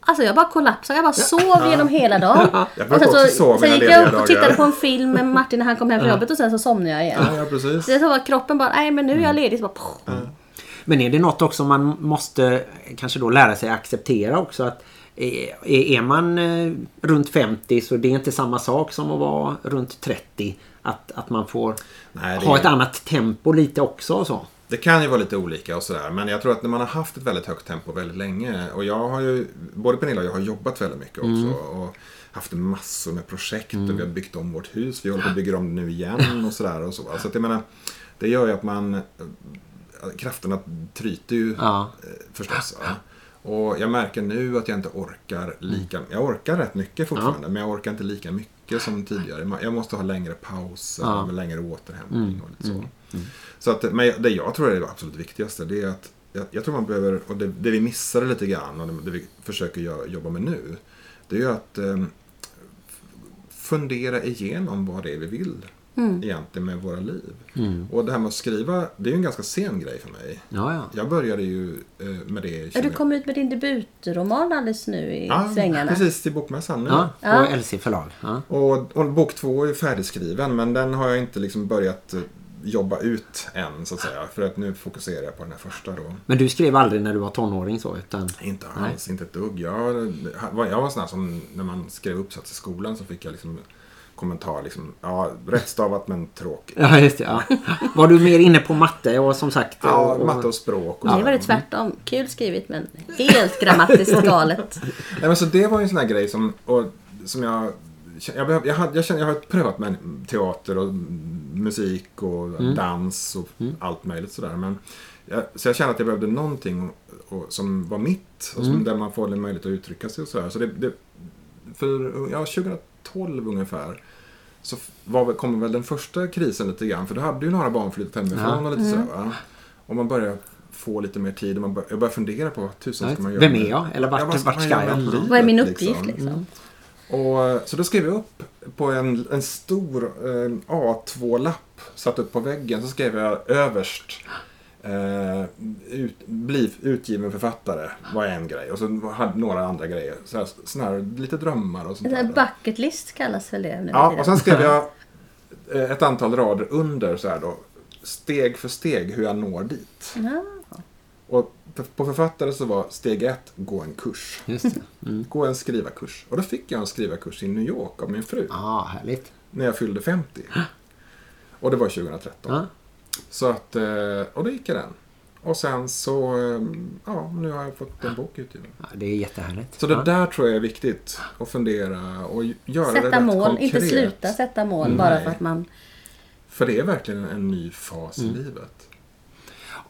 Alltså jag bara kollapsade. Jag bara sov genom hela dagen. Jag Och brukar sen sova sen gick jag upp och tittade på en film med Martin när han kom hem från jobbet och sen så somnade jag igen. Ja, ja, precis. Så det så kroppen bara, nej men nu är Mm. jag ledig. Så bara. Men är det något också man måste kanske då lära sig acceptera också att är är man eh, runt 50 så det är inte samma sak som att vara runt 30. Att, att man får Nej, ha är- ett annat tempo lite också och så. Det kan ju vara lite olika och sådär. Men jag tror att när man har haft ett väldigt högt tempo väldigt länge. Och jag har ju, både Pernilla och jag har jobbat väldigt mycket också. Och haft massor med projekt och vi har byggt om vårt hus. Vi håller på att bygga om det nu igen och sådär. Och så. så att jag menar, det gör ju att man, eh, krafterna tryter ju Ja. eh, förstås. Ja. Och jag märker nu att jag inte orkar lika Jag orkar rätt mycket fortfarande, men jag orkar inte lika mycket som tidigare. Jag måste ha längre pauser, Ja. längre återhämtning och lite så. Så att, men det jag tror är det absolut viktigaste, det är att jag, jag tror man behöver, och det, det vi missade lite grann och det, vi försöker jobba med nu, det är ju att eh, fundera igenom vad det är vi vill egentligen med våra liv. Och det här med att skriva, det är ju en ganska sen grej för mig. Ja, ja. Jag började ju eh, med det Ja, du kom ut med din debutroman alldeles nu i jag. svängarna. precis, till Bokmässan nu. Ja, på Ja. LC förlag. Ja. Och, och bok två är färdigskriven men den har jag inte liksom börjat eh, jobba ut än så att säga. För att nu fokuserar jag på den här första då. Men du skrev aldrig när du var tonåring så utan... Inte alls, inte ett dugg. Jag, var- jag var sån här som när man skrev uppsats i skolan så fick jag liksom kommentar liksom, ja, rättstavat men tråkigt. Ja, just det. Ja. Var du mer inne på matte och som sagt... Ja, och, matte och språk och Nej, så. var det tvärtom. Kul skrivet men helt grammatiskt galet. Nej, men så det var ju en sån här grej som, och, som jag jag, behöv, jag, hade, jag, känner, jag har prövat med teater och musik och dans och allt möjligt sådär. Men jag, så jag kände att jag behövde någonting och, som var mitt och som, där man får en möjlighet att uttrycka sig och sådär. Så det, det, för ja, 2012 ungefär så var, väl- kom väl den första krisen lite grann. För då hade ju några barn flyttat hemifrån Ja. och lite sådär va. Och man börjar få lite mer tid och man bör, jag börjar fundera på vad tusan ska man göra Vem är jag? Eller vart, Ja, vad vart man ska göra jag? livet, Vad är min uppgift liksom? och, så då skrev jag upp på en, en stor eh, A2-lapp, satt upp på väggen, så skrev jag överst Eh, ut, bli utgiven författare var en grej. Och så hade några andra grejer. Så här, såna här, lite drömmar och sånt En där. bucket list kallas väl det nu Ja, och sen skrev jag eh, ett antal rader under så här då. Steg för steg hur jag når dit. Ja. Och på författare så var steg ett, gå en kurs. Just det. Mm. Gå en skrivarkurs. Och då fick jag en skrivarkurs i New York av min fru. Ja, härligt. När jag fyllde 50. Och det var 2013. Ja. Så att, eh, och då gick jag den. Och sen så, eh, ja, nu har jag fått en bok utgiven. Ja, det är jättehärligt. Så det där tror jag är viktigt. Att fundera och göra det Sätta rätt mål, konkret. inte sluta sätta mål Mm, bara nej. för att man... För det är verkligen en ny fas Mm. i livet.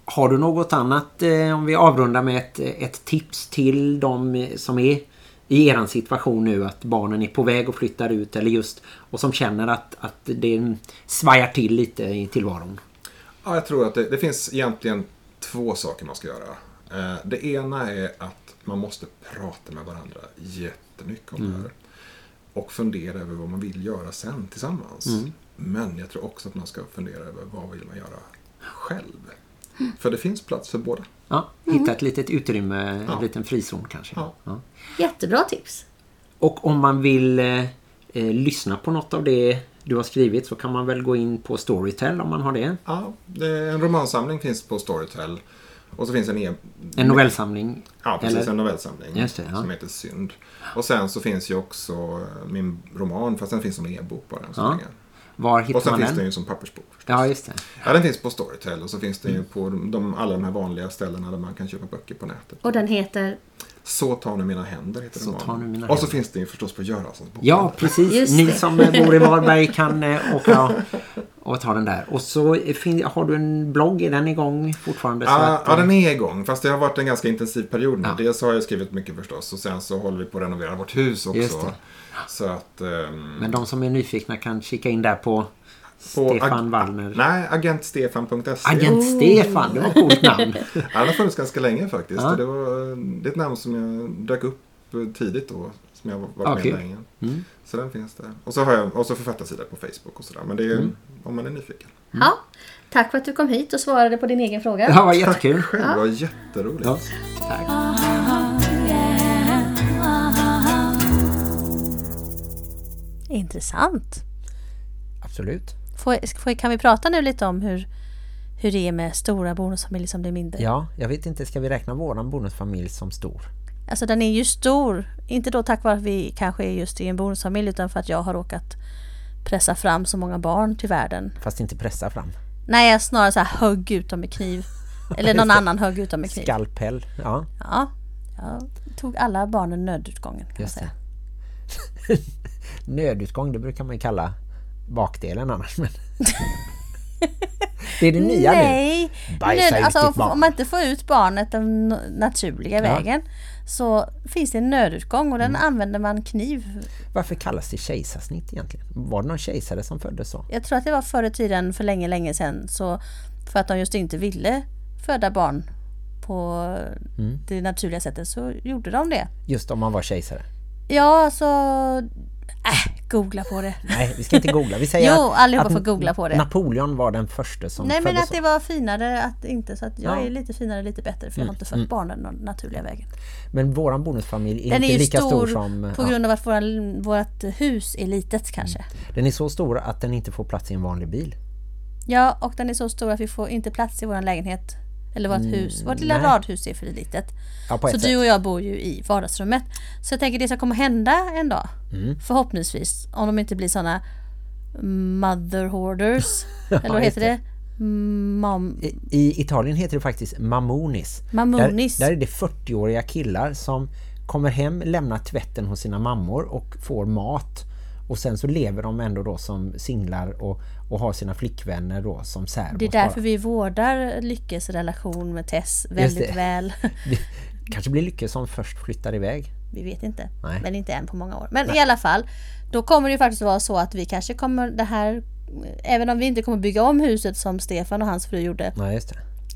Har du något annat, eh, om vi avrundar med ett, ett tips till de som är i eran situation nu att barnen är på väg och flyttar ut eller just och som känner att, att det svajar till lite i tillvaron? Ja, jag tror att det, det finns egentligen två saker man ska göra. Eh, det ena är att man måste prata med varandra jättemycket om det här. Och fundera över vad man vill göra sen tillsammans. Men jag tror också att man ska fundera över vad vill man göra själv. För det finns plats för båda. Ja, hitta ett litet utrymme, en Ja. liten frizon kanske. Ja. Jättebra tips. Och om man vill eh, eh, lyssna på något av det du har skrivit så kan man väl gå in på Storytel om man har det. Ja, en romansamling finns på Storytel. Och så finns en e- En novellsamling. Ja, precis. Eller? En novellsamling det, ja. som heter Synd. Och sen så finns ju också min roman, fast den finns som e-bok bara Ja. Var hittar Och sen man finns den? den ju som pappersbok. Ja, just det. Ja, den finns på Storytel och så finns den ju på de, alla de här vanliga ställena där man kan köpa böcker på nätet. Och den heter... Så tar nu mina händer heter Så romanen. tar nu mina Och så händer. finns den ju förstås på Göranssons bok. Ja, precis. Just Ni det. som bor i Varberg kan eh, åka och ta den där. Och så fin- har du en blogg, är den igång fortfarande? Så Ja, att, ja, eh, den är igång. Fast det har varit en ganska intensiv period nu. Ja. Dels har jag skrivit mycket förstås och sen så håller vi på att renovera vårt hus Just också. det. Så att... ehm, Men de som är nyfikna kan kika in där på Stefan ag- Wallner. Nej, agentstefan.se. Agent Stefan, det var ett coolt namn. Ja, den har funnits ganska länge faktiskt. Ja. Det, var, det är ett namn som jag dök upp tidigt då. Som jag varit Ja, med länge. Mm. Så den finns där. Och så har jag och så författarsida på Facebook och sådär. Men det är Mm. om man är nyfiken. Ja. Tack för att du kom hit och svarade på din egen fråga. Ja, vad jättekul. Själv, det var jätteroligt. Ja, tack. Intressant. Absolut. Får, får, kan vi prata nu lite om hur, hur det är med stora bonusfamiljer som blir mindre? Ja, jag vet inte, ska vi räkna våran bonusfamilj som stor? Alltså den är ju stor. Inte då tack vare att vi kanske är just i en bonusfamilj utan för att jag har råkat pressa fram så många barn till världen. Fast inte pressa fram. Nej, jag snarare så här högg ut dem med kniv. Eller någon annan högg ut dem med kniv. Skalpell, ja. Ja, jag tog alla barnen nödutgången kan man Just säga. det. Nödutgång, det brukar man kalla bakdelen annars. Men... det är det nya nu. Nej, Bajsa nöd, ut alltså, barn. om man inte får ut barnet den naturliga Ja. vägen så finns det en nödutgång och den Mm. använder man kniv. Varför kallas det kejsarsnitt egentligen? Var det någon kejsare som föddes så? Jag tror att det var förr i tiden för länge, länge sedan så för att de just inte ville föda barn på Mm. det naturliga sättet så gjorde de det. Just om man var kejsare. Ja, alltså... Äh, googla på det. Nej, vi ska inte googla. Vi säger Jo, att, allihopa att får googla på det. Napoleon var den första som Nej men att det var finare att inte så att jag Ja. är lite finare lite bättre för jag har inte fött barnen den naturliga vägen. Men våran bonusfamilj är Den är inte ju lika stor, stor, som... på grund av att våran, vårt hus är litet kanske. den är så stor att den inte får plats i en vanlig bil. Ja och den är så stor att vi får inte plats i vår lägenhet. Eller vårt hus. Vårt lilla Mm, nej. radhus är för litet. Ja, Så du och jag bor ju i vardagsrummet. Så jag tänker det som kommer hända en dag. Mm. Förhoppningsvis. Om de inte blir såna mother hoarders. eller vad heter det? Mam, I- I Italien heter det faktiskt mamonis. Mamonis. Där, där är det 40-åriga killar som kommer hem, lämnar tvätten hos sina mammor och får mat. Och sen så lever de ändå då som singlar och, och har sina flickvänner då som särbos. det är därför vi vårdar Lyckes relation med Tess väldigt väl. Det kanske blir Lycke som först flyttar iväg. Vi vet inte. Nej. Men inte än på många år. Men i alla fall. Då kommer det faktiskt vara så att vi kanske kommer det här Även om vi inte kommer bygga om huset som Stefan och hans fru gjorde Nej,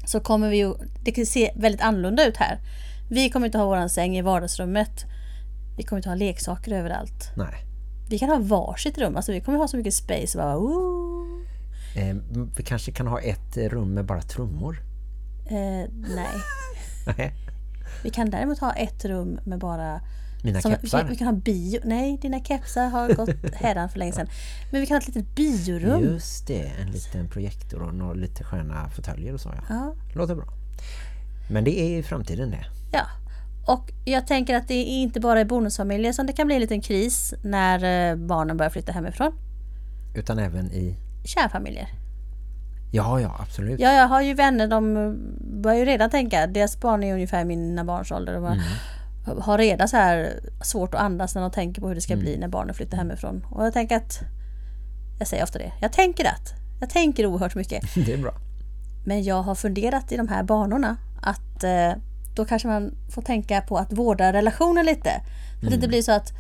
så kommer vi ju, det kan se väldigt annorlunda ut här. Vi kommer inte ha våran säng i vardagsrummet. Vi kommer inte ha leksaker överallt. Nej. Vi kan ha varsitt rum, alltså vi kommer ha så mycket space. Bara. Eh, vi kanske kan ha ett rum med bara trummor. Eh, nej. Vi kan däremot ha ett rum med bara... Mina som- vi, kepsar. kan, vi kan ha bio... Nej, dina kepsar har gått hädan för länge sedan. Men vi kan ha ett litet biorum. Just det, en liten projektor och några lite sköna fåtöljer och så ja. Ja. Låter bra. Men det är i framtiden det. ja. Och jag tänker att det är inte bara i bonusfamiljer som det kan bli en liten kris när eh, barnen börjar flytta hemifrån. Utan även i... Kärnfamiljer. Ja, ja, absolut. Ja, jag har ju vänner, de börjar ju redan tänka, deras barn är ungefär mina barns ålder. De har, har redan så här svårt att andas när de tänker på hur det ska bli när barnen flyttar hemifrån. Och jag tänker att, jag säger ofta det, jag tänker att, jag tänker oerhört mycket. Det är bra. Men jag har funderat i de här banorna att eh, då kanske man får tänka på att vårda relationen lite. Så att det inte blir så att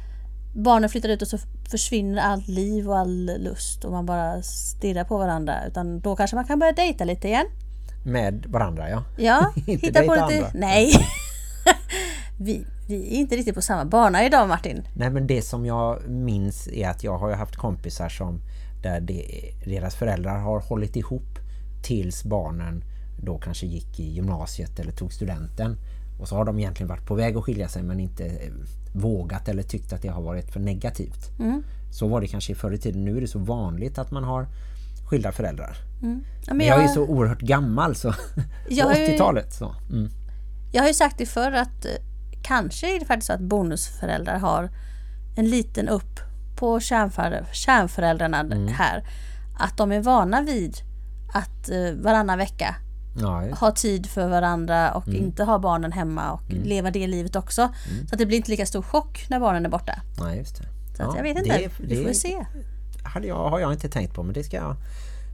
barnen flyttar ut och så försvinner allt liv och all lust och man bara stirrar på varandra. Utan då kanske man kan börja dejta lite igen. Med varandra, ja. Ja, hitta på lite... andra. Nej. vi, vi är inte riktigt på samma bana idag Martin. Nej men det som jag minns är att jag har haft kompisar som där det, deras föräldrar har hållit ihop tills barnen då kanske gick i gymnasiet eller tog studenten. Och så har de egentligen varit på väg att skilja sig men inte eh, vågat eller tyckt att det har varit för negativt. Så var det kanske förr i tiden. Nu är det så vanligt att man har skilda föräldrar. Ja, Men jag, jag, är så oerhört gammal så Jag på har ju- 80-talet så. Mm. jag har ju sagt det förr att eh, kanske är det faktiskt så att bonusföräldrar har en liten upp på kärnför, kärnföräldrarna Mm. här. Att de är vana vid att eh, varannan vecka Just. ha tid för varandra och Mm. inte ha barnen hemma och leva det livet också. Så att det blir inte lika stor chock när barnen är borta. Nej, just det. Så Ja, jag vet det- inte, vi får det- se. hade jag, har jag inte tänkt på men det ska jag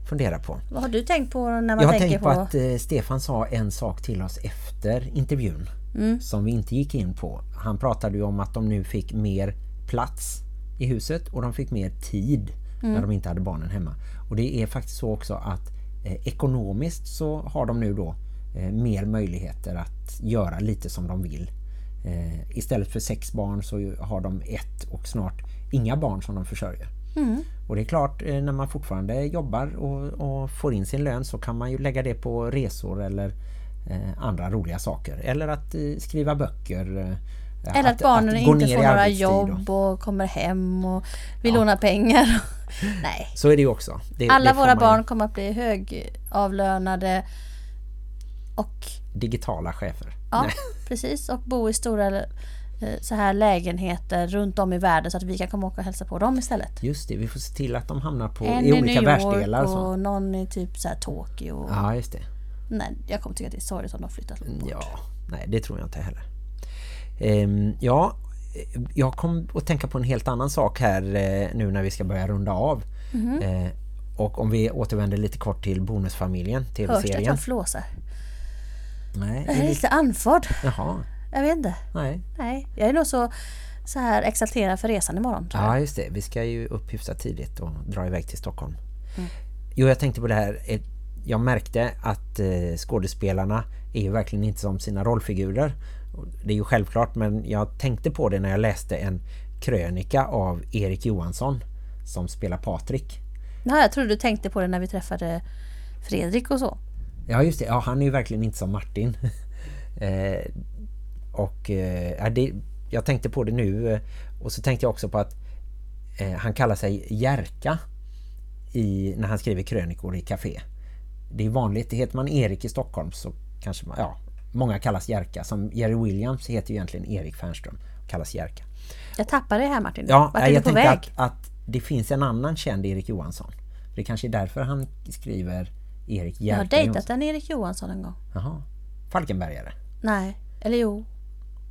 fundera på. Vad har du tänkt på när man Jag har tänker tänkt på, på... att eh, Stefan sa en sak till oss efter intervjun Mm. som vi inte gick in på. Han pratade ju om att de nu fick mer plats i huset och de fick mer tid Mm. när de inte hade barnen hemma. Och det är faktiskt så också att ekonomiskt så har de nu då eh, mer möjligheter att göra lite som de vill. Eh, istället för sex barn så har de ett och snart inga barn som de försörjer. Och det är klart, eh, när man fortfarande jobbar och, och får in sin lön så kan man ju lägga det på resor eller eh, andra roliga saker. Eller att eh, skriva böcker. Eller att, barnen gå inte får några jobb och kommer hem och vill låna pengar. Nej. Så är det ju också. Det, Alla det våra man barn kommer att bli högavlönade och Digitala chefer. ja, Nej. precis och bo i stora eh, så här lägenheter runt om i världen så att vi kan komma och hälsa på dem istället. Just det, vi får se till att de hamnar på, en i olika världsdelar. Och och någon i typ så här Tokyo. Ja, just det. Nej, jag kommer tycka att det är sorgligt om de flyttat bort. Ja, nej det tror jag inte heller. Ehm, ja, jag kom att tänka på en helt annan sak här eh, nu när vi ska börja runda av. Eh, och om vi återvänder lite kort till Bonusfamiljen, Hörs det att tv-serien. jag flåsar? Nej, Jag är det- lite andfådd. Jaha, Jag vet inte. nej. Nej, jag är nog så, så här exalterad för resan imorgon. Ja, just det. Vi ska ju upp hyfsat tidigt och dra iväg till Stockholm. Mm. Jo, jag tänkte på det här. eh, Jag märkte att skådespelarna är ju verkligen inte som sina rollfigurer. Det är ju självklart, men jag tänkte på det när jag läste en krönika av Erik Johansson som spelar Patrik. Ja, jag trodde du tänkte på det när vi träffade Fredrik och så. Ja, just det. Ja, han är ju verkligen inte som Martin. eh, och eh, det, jag tänkte på det nu eh, och så tänkte jag också på att eh, han kallar sig Jerka i, när han skriver krönikor i café. Det är vanligt, heter man Erik i Stockholm så kanske man, ja, många kallas Jerka. Som Jerry Williams heter ju egentligen Erik Fernström kallas Jerka. Jag tappade det här Martin. Ja, Vart är jag du på väg? att, att det finns en annan känd Erik Johansson. Det kanske är därför han skriver Erik Jag har Jerka dejtat en Erik Johansson en gång. Jaha. Falkenbergare. Nej, eller jo.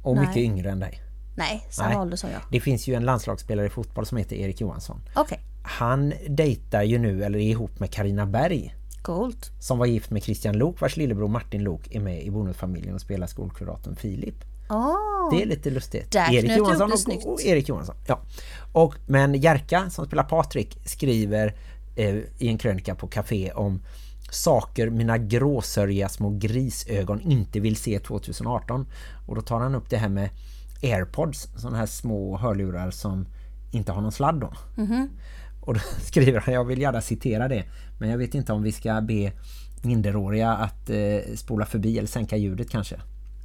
Och Nej. mycket yngre än dig. Nej, samma ålder som jag. Det finns ju en landslagsspelare i fotboll som heter Erik Johansson. Okej, Han dejtar ju nu, eller är ihop med Karina Berg. Coolt. Som var gift med Christian Lok, vars lillebror Martin Lok är med i bonusfamiljen och spelar skolkuratorn Filip. Oh, Det är lite lustigt. Där Erik Johansson och, och Erik Johansson. Ja. Och, men Jerka som spelar Patrik skriver eh, i en krönika på café om saker mina gråsörjiga små grisögon inte vill se 2018. Och då tar han upp det här med Airpods, sådana här små hörlurar som inte har någon sladd då. Mhm. Och då skriver han, jag vill gärna citera det. Men jag vet inte om vi ska be minderåriga att eh, spola förbi eller sänka ljudet kanske.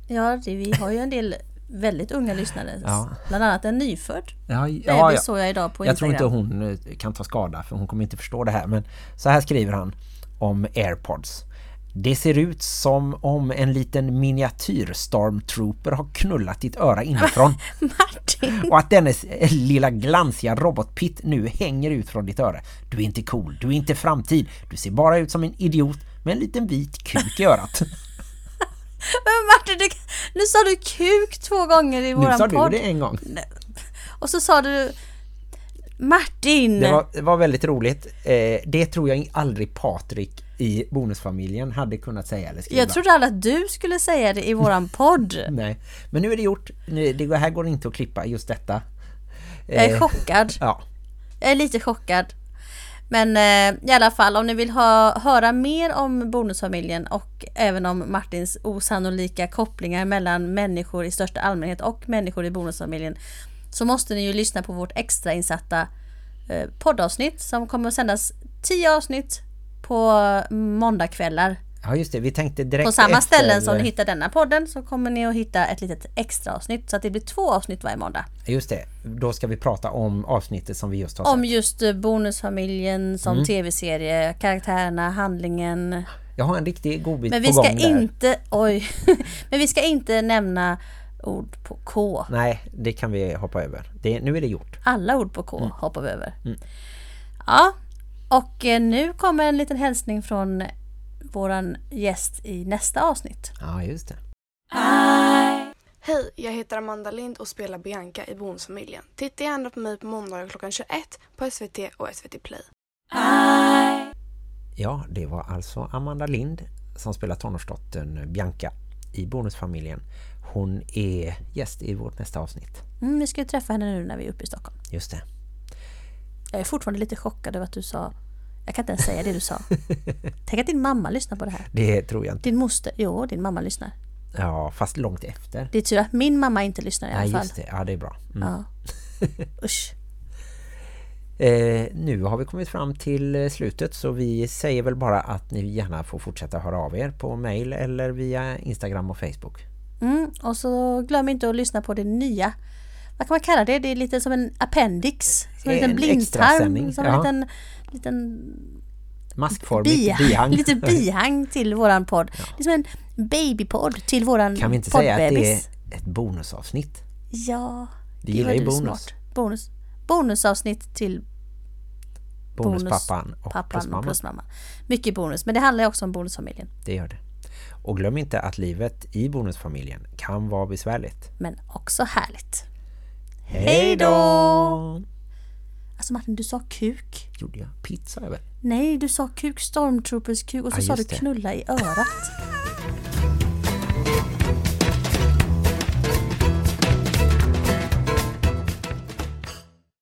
Ja, det, vi har ju en del väldigt unga lyssnare. Ja. Bland annat en nyfödd. Ja, Bebis ja, ja. såg jag idag på Jag tror Instagram. inte hon eh, kan ta skada för hon kommer inte förstå det här. Men så här skriver han om Airpods. Det ser ut som om en liten miniatyr stormtrooper har knullat ditt öra inifrån. Martin! Och att dennes eh, lilla glansiga robotpitt nu hänger ut från ditt öra. Du är inte cool, du är inte framtid. Du ser bara ut som en idiot med en liten vit kuk i örat. Men Martin, du, nu sa du kuk två gånger i nu våran sa du podd. det en gång. Och så sa du Martin! Det var, det var väldigt roligt. Eh, det tror jag aldrig Patrik i bonusfamiljen hade kunnat säga eller skriva. Jag trodde aldrig att du skulle säga det i våran podd. Nej, men nu är det gjort. Nu, det här går inte att klippa just detta. Jag är Eh, chockad. Ja, Jag är lite chockad. Men eh, i alla fall, om ni vill ha, höra mer om bonusfamiljen och även om Martins osannolika kopplingar mellan människor i största allmänhet och människor i bonusfamiljen så måste ni ju lyssna på vårt extrainsatta eh, poddavsnitt som kommer att sändas 10 avsnitt på måndagkvällar. ja just det. Vi tänkte direkt På samma efter- ställen som ni hittar denna podden så kommer ni att hitta ett litet extra avsnitt så att det blir två avsnitt varje måndag. Just det. Då ska vi prata om avsnittet som vi just har Om sett. just eh, bonusfamiljen som Mm. tv-serie, karaktärerna, handlingen. Jag har en riktig godbit Men på vi ska där. inte, oj, men vi ska inte nämna ord på K. Nej, det kan vi hoppa över. Det, nu är det gjort. Alla ord på K Mm. hoppar vi över. Ja, och eh, nu kommer en liten hälsning från våran gäst i nästa avsnitt. Ja, just det. Hej, jag heter Amanda Lind och spelar Bianca i Bonusfamiljen. Titta gärna på mig på måndagar klockan 21 på SVT och SVT Play. Ja, det var alltså Amanda Lind som spelar tonårsdottern Bianca i bonusfamiljen. Hon är gäst i vårt nästa avsnitt. Mm, vi ska träffa henne nu när vi är uppe i Stockholm. Just det. Jag är fortfarande lite chockad över att du sa jag kan inte ens säga det du sa. Tänk att din mamma lyssnar på det här. Det tror jag inte. Din moster, jo din mamma lyssnar. Ja, fast långt efter. Det är tur att min mamma inte lyssnar i alla fall. just det. Ja, det är bra. Mm. Ja. Usch. Eh, nu har vi kommit fram till eh, slutet så vi säger väl bara att ni gärna får fortsätta höra av er på mail eller via Instagram och Facebook. Mm, och så glöm inte att lyssna på det nya. Vad kan man kalla det? Det är lite som en appendix. Som en liten En blindtarm. extrasändning, Som en ja. liten, liten Maskformigt bihang, bihang. lite bihang till våran podd. Det är som en babypodd till våran Kan vi inte säga att det är poddbebis. ett bonusavsnitt? Ja, Vi det gillar ju bonus. smart. bonus. Bonusavsnitt till Bonuspappan och pappan plusmamman. och plusmamman. Mycket bonus, men det handlar ju också om bonusfamiljen. Det gör det. Och glöm inte att livet i bonusfamiljen kan vara besvärligt. Men också härligt. Hej då! Alltså Martin, du sa kuk. Gjorde jag pizza över? Nej, du sa kuk, stormtroopers kuk och så Ja, sa du det. knulla i örat.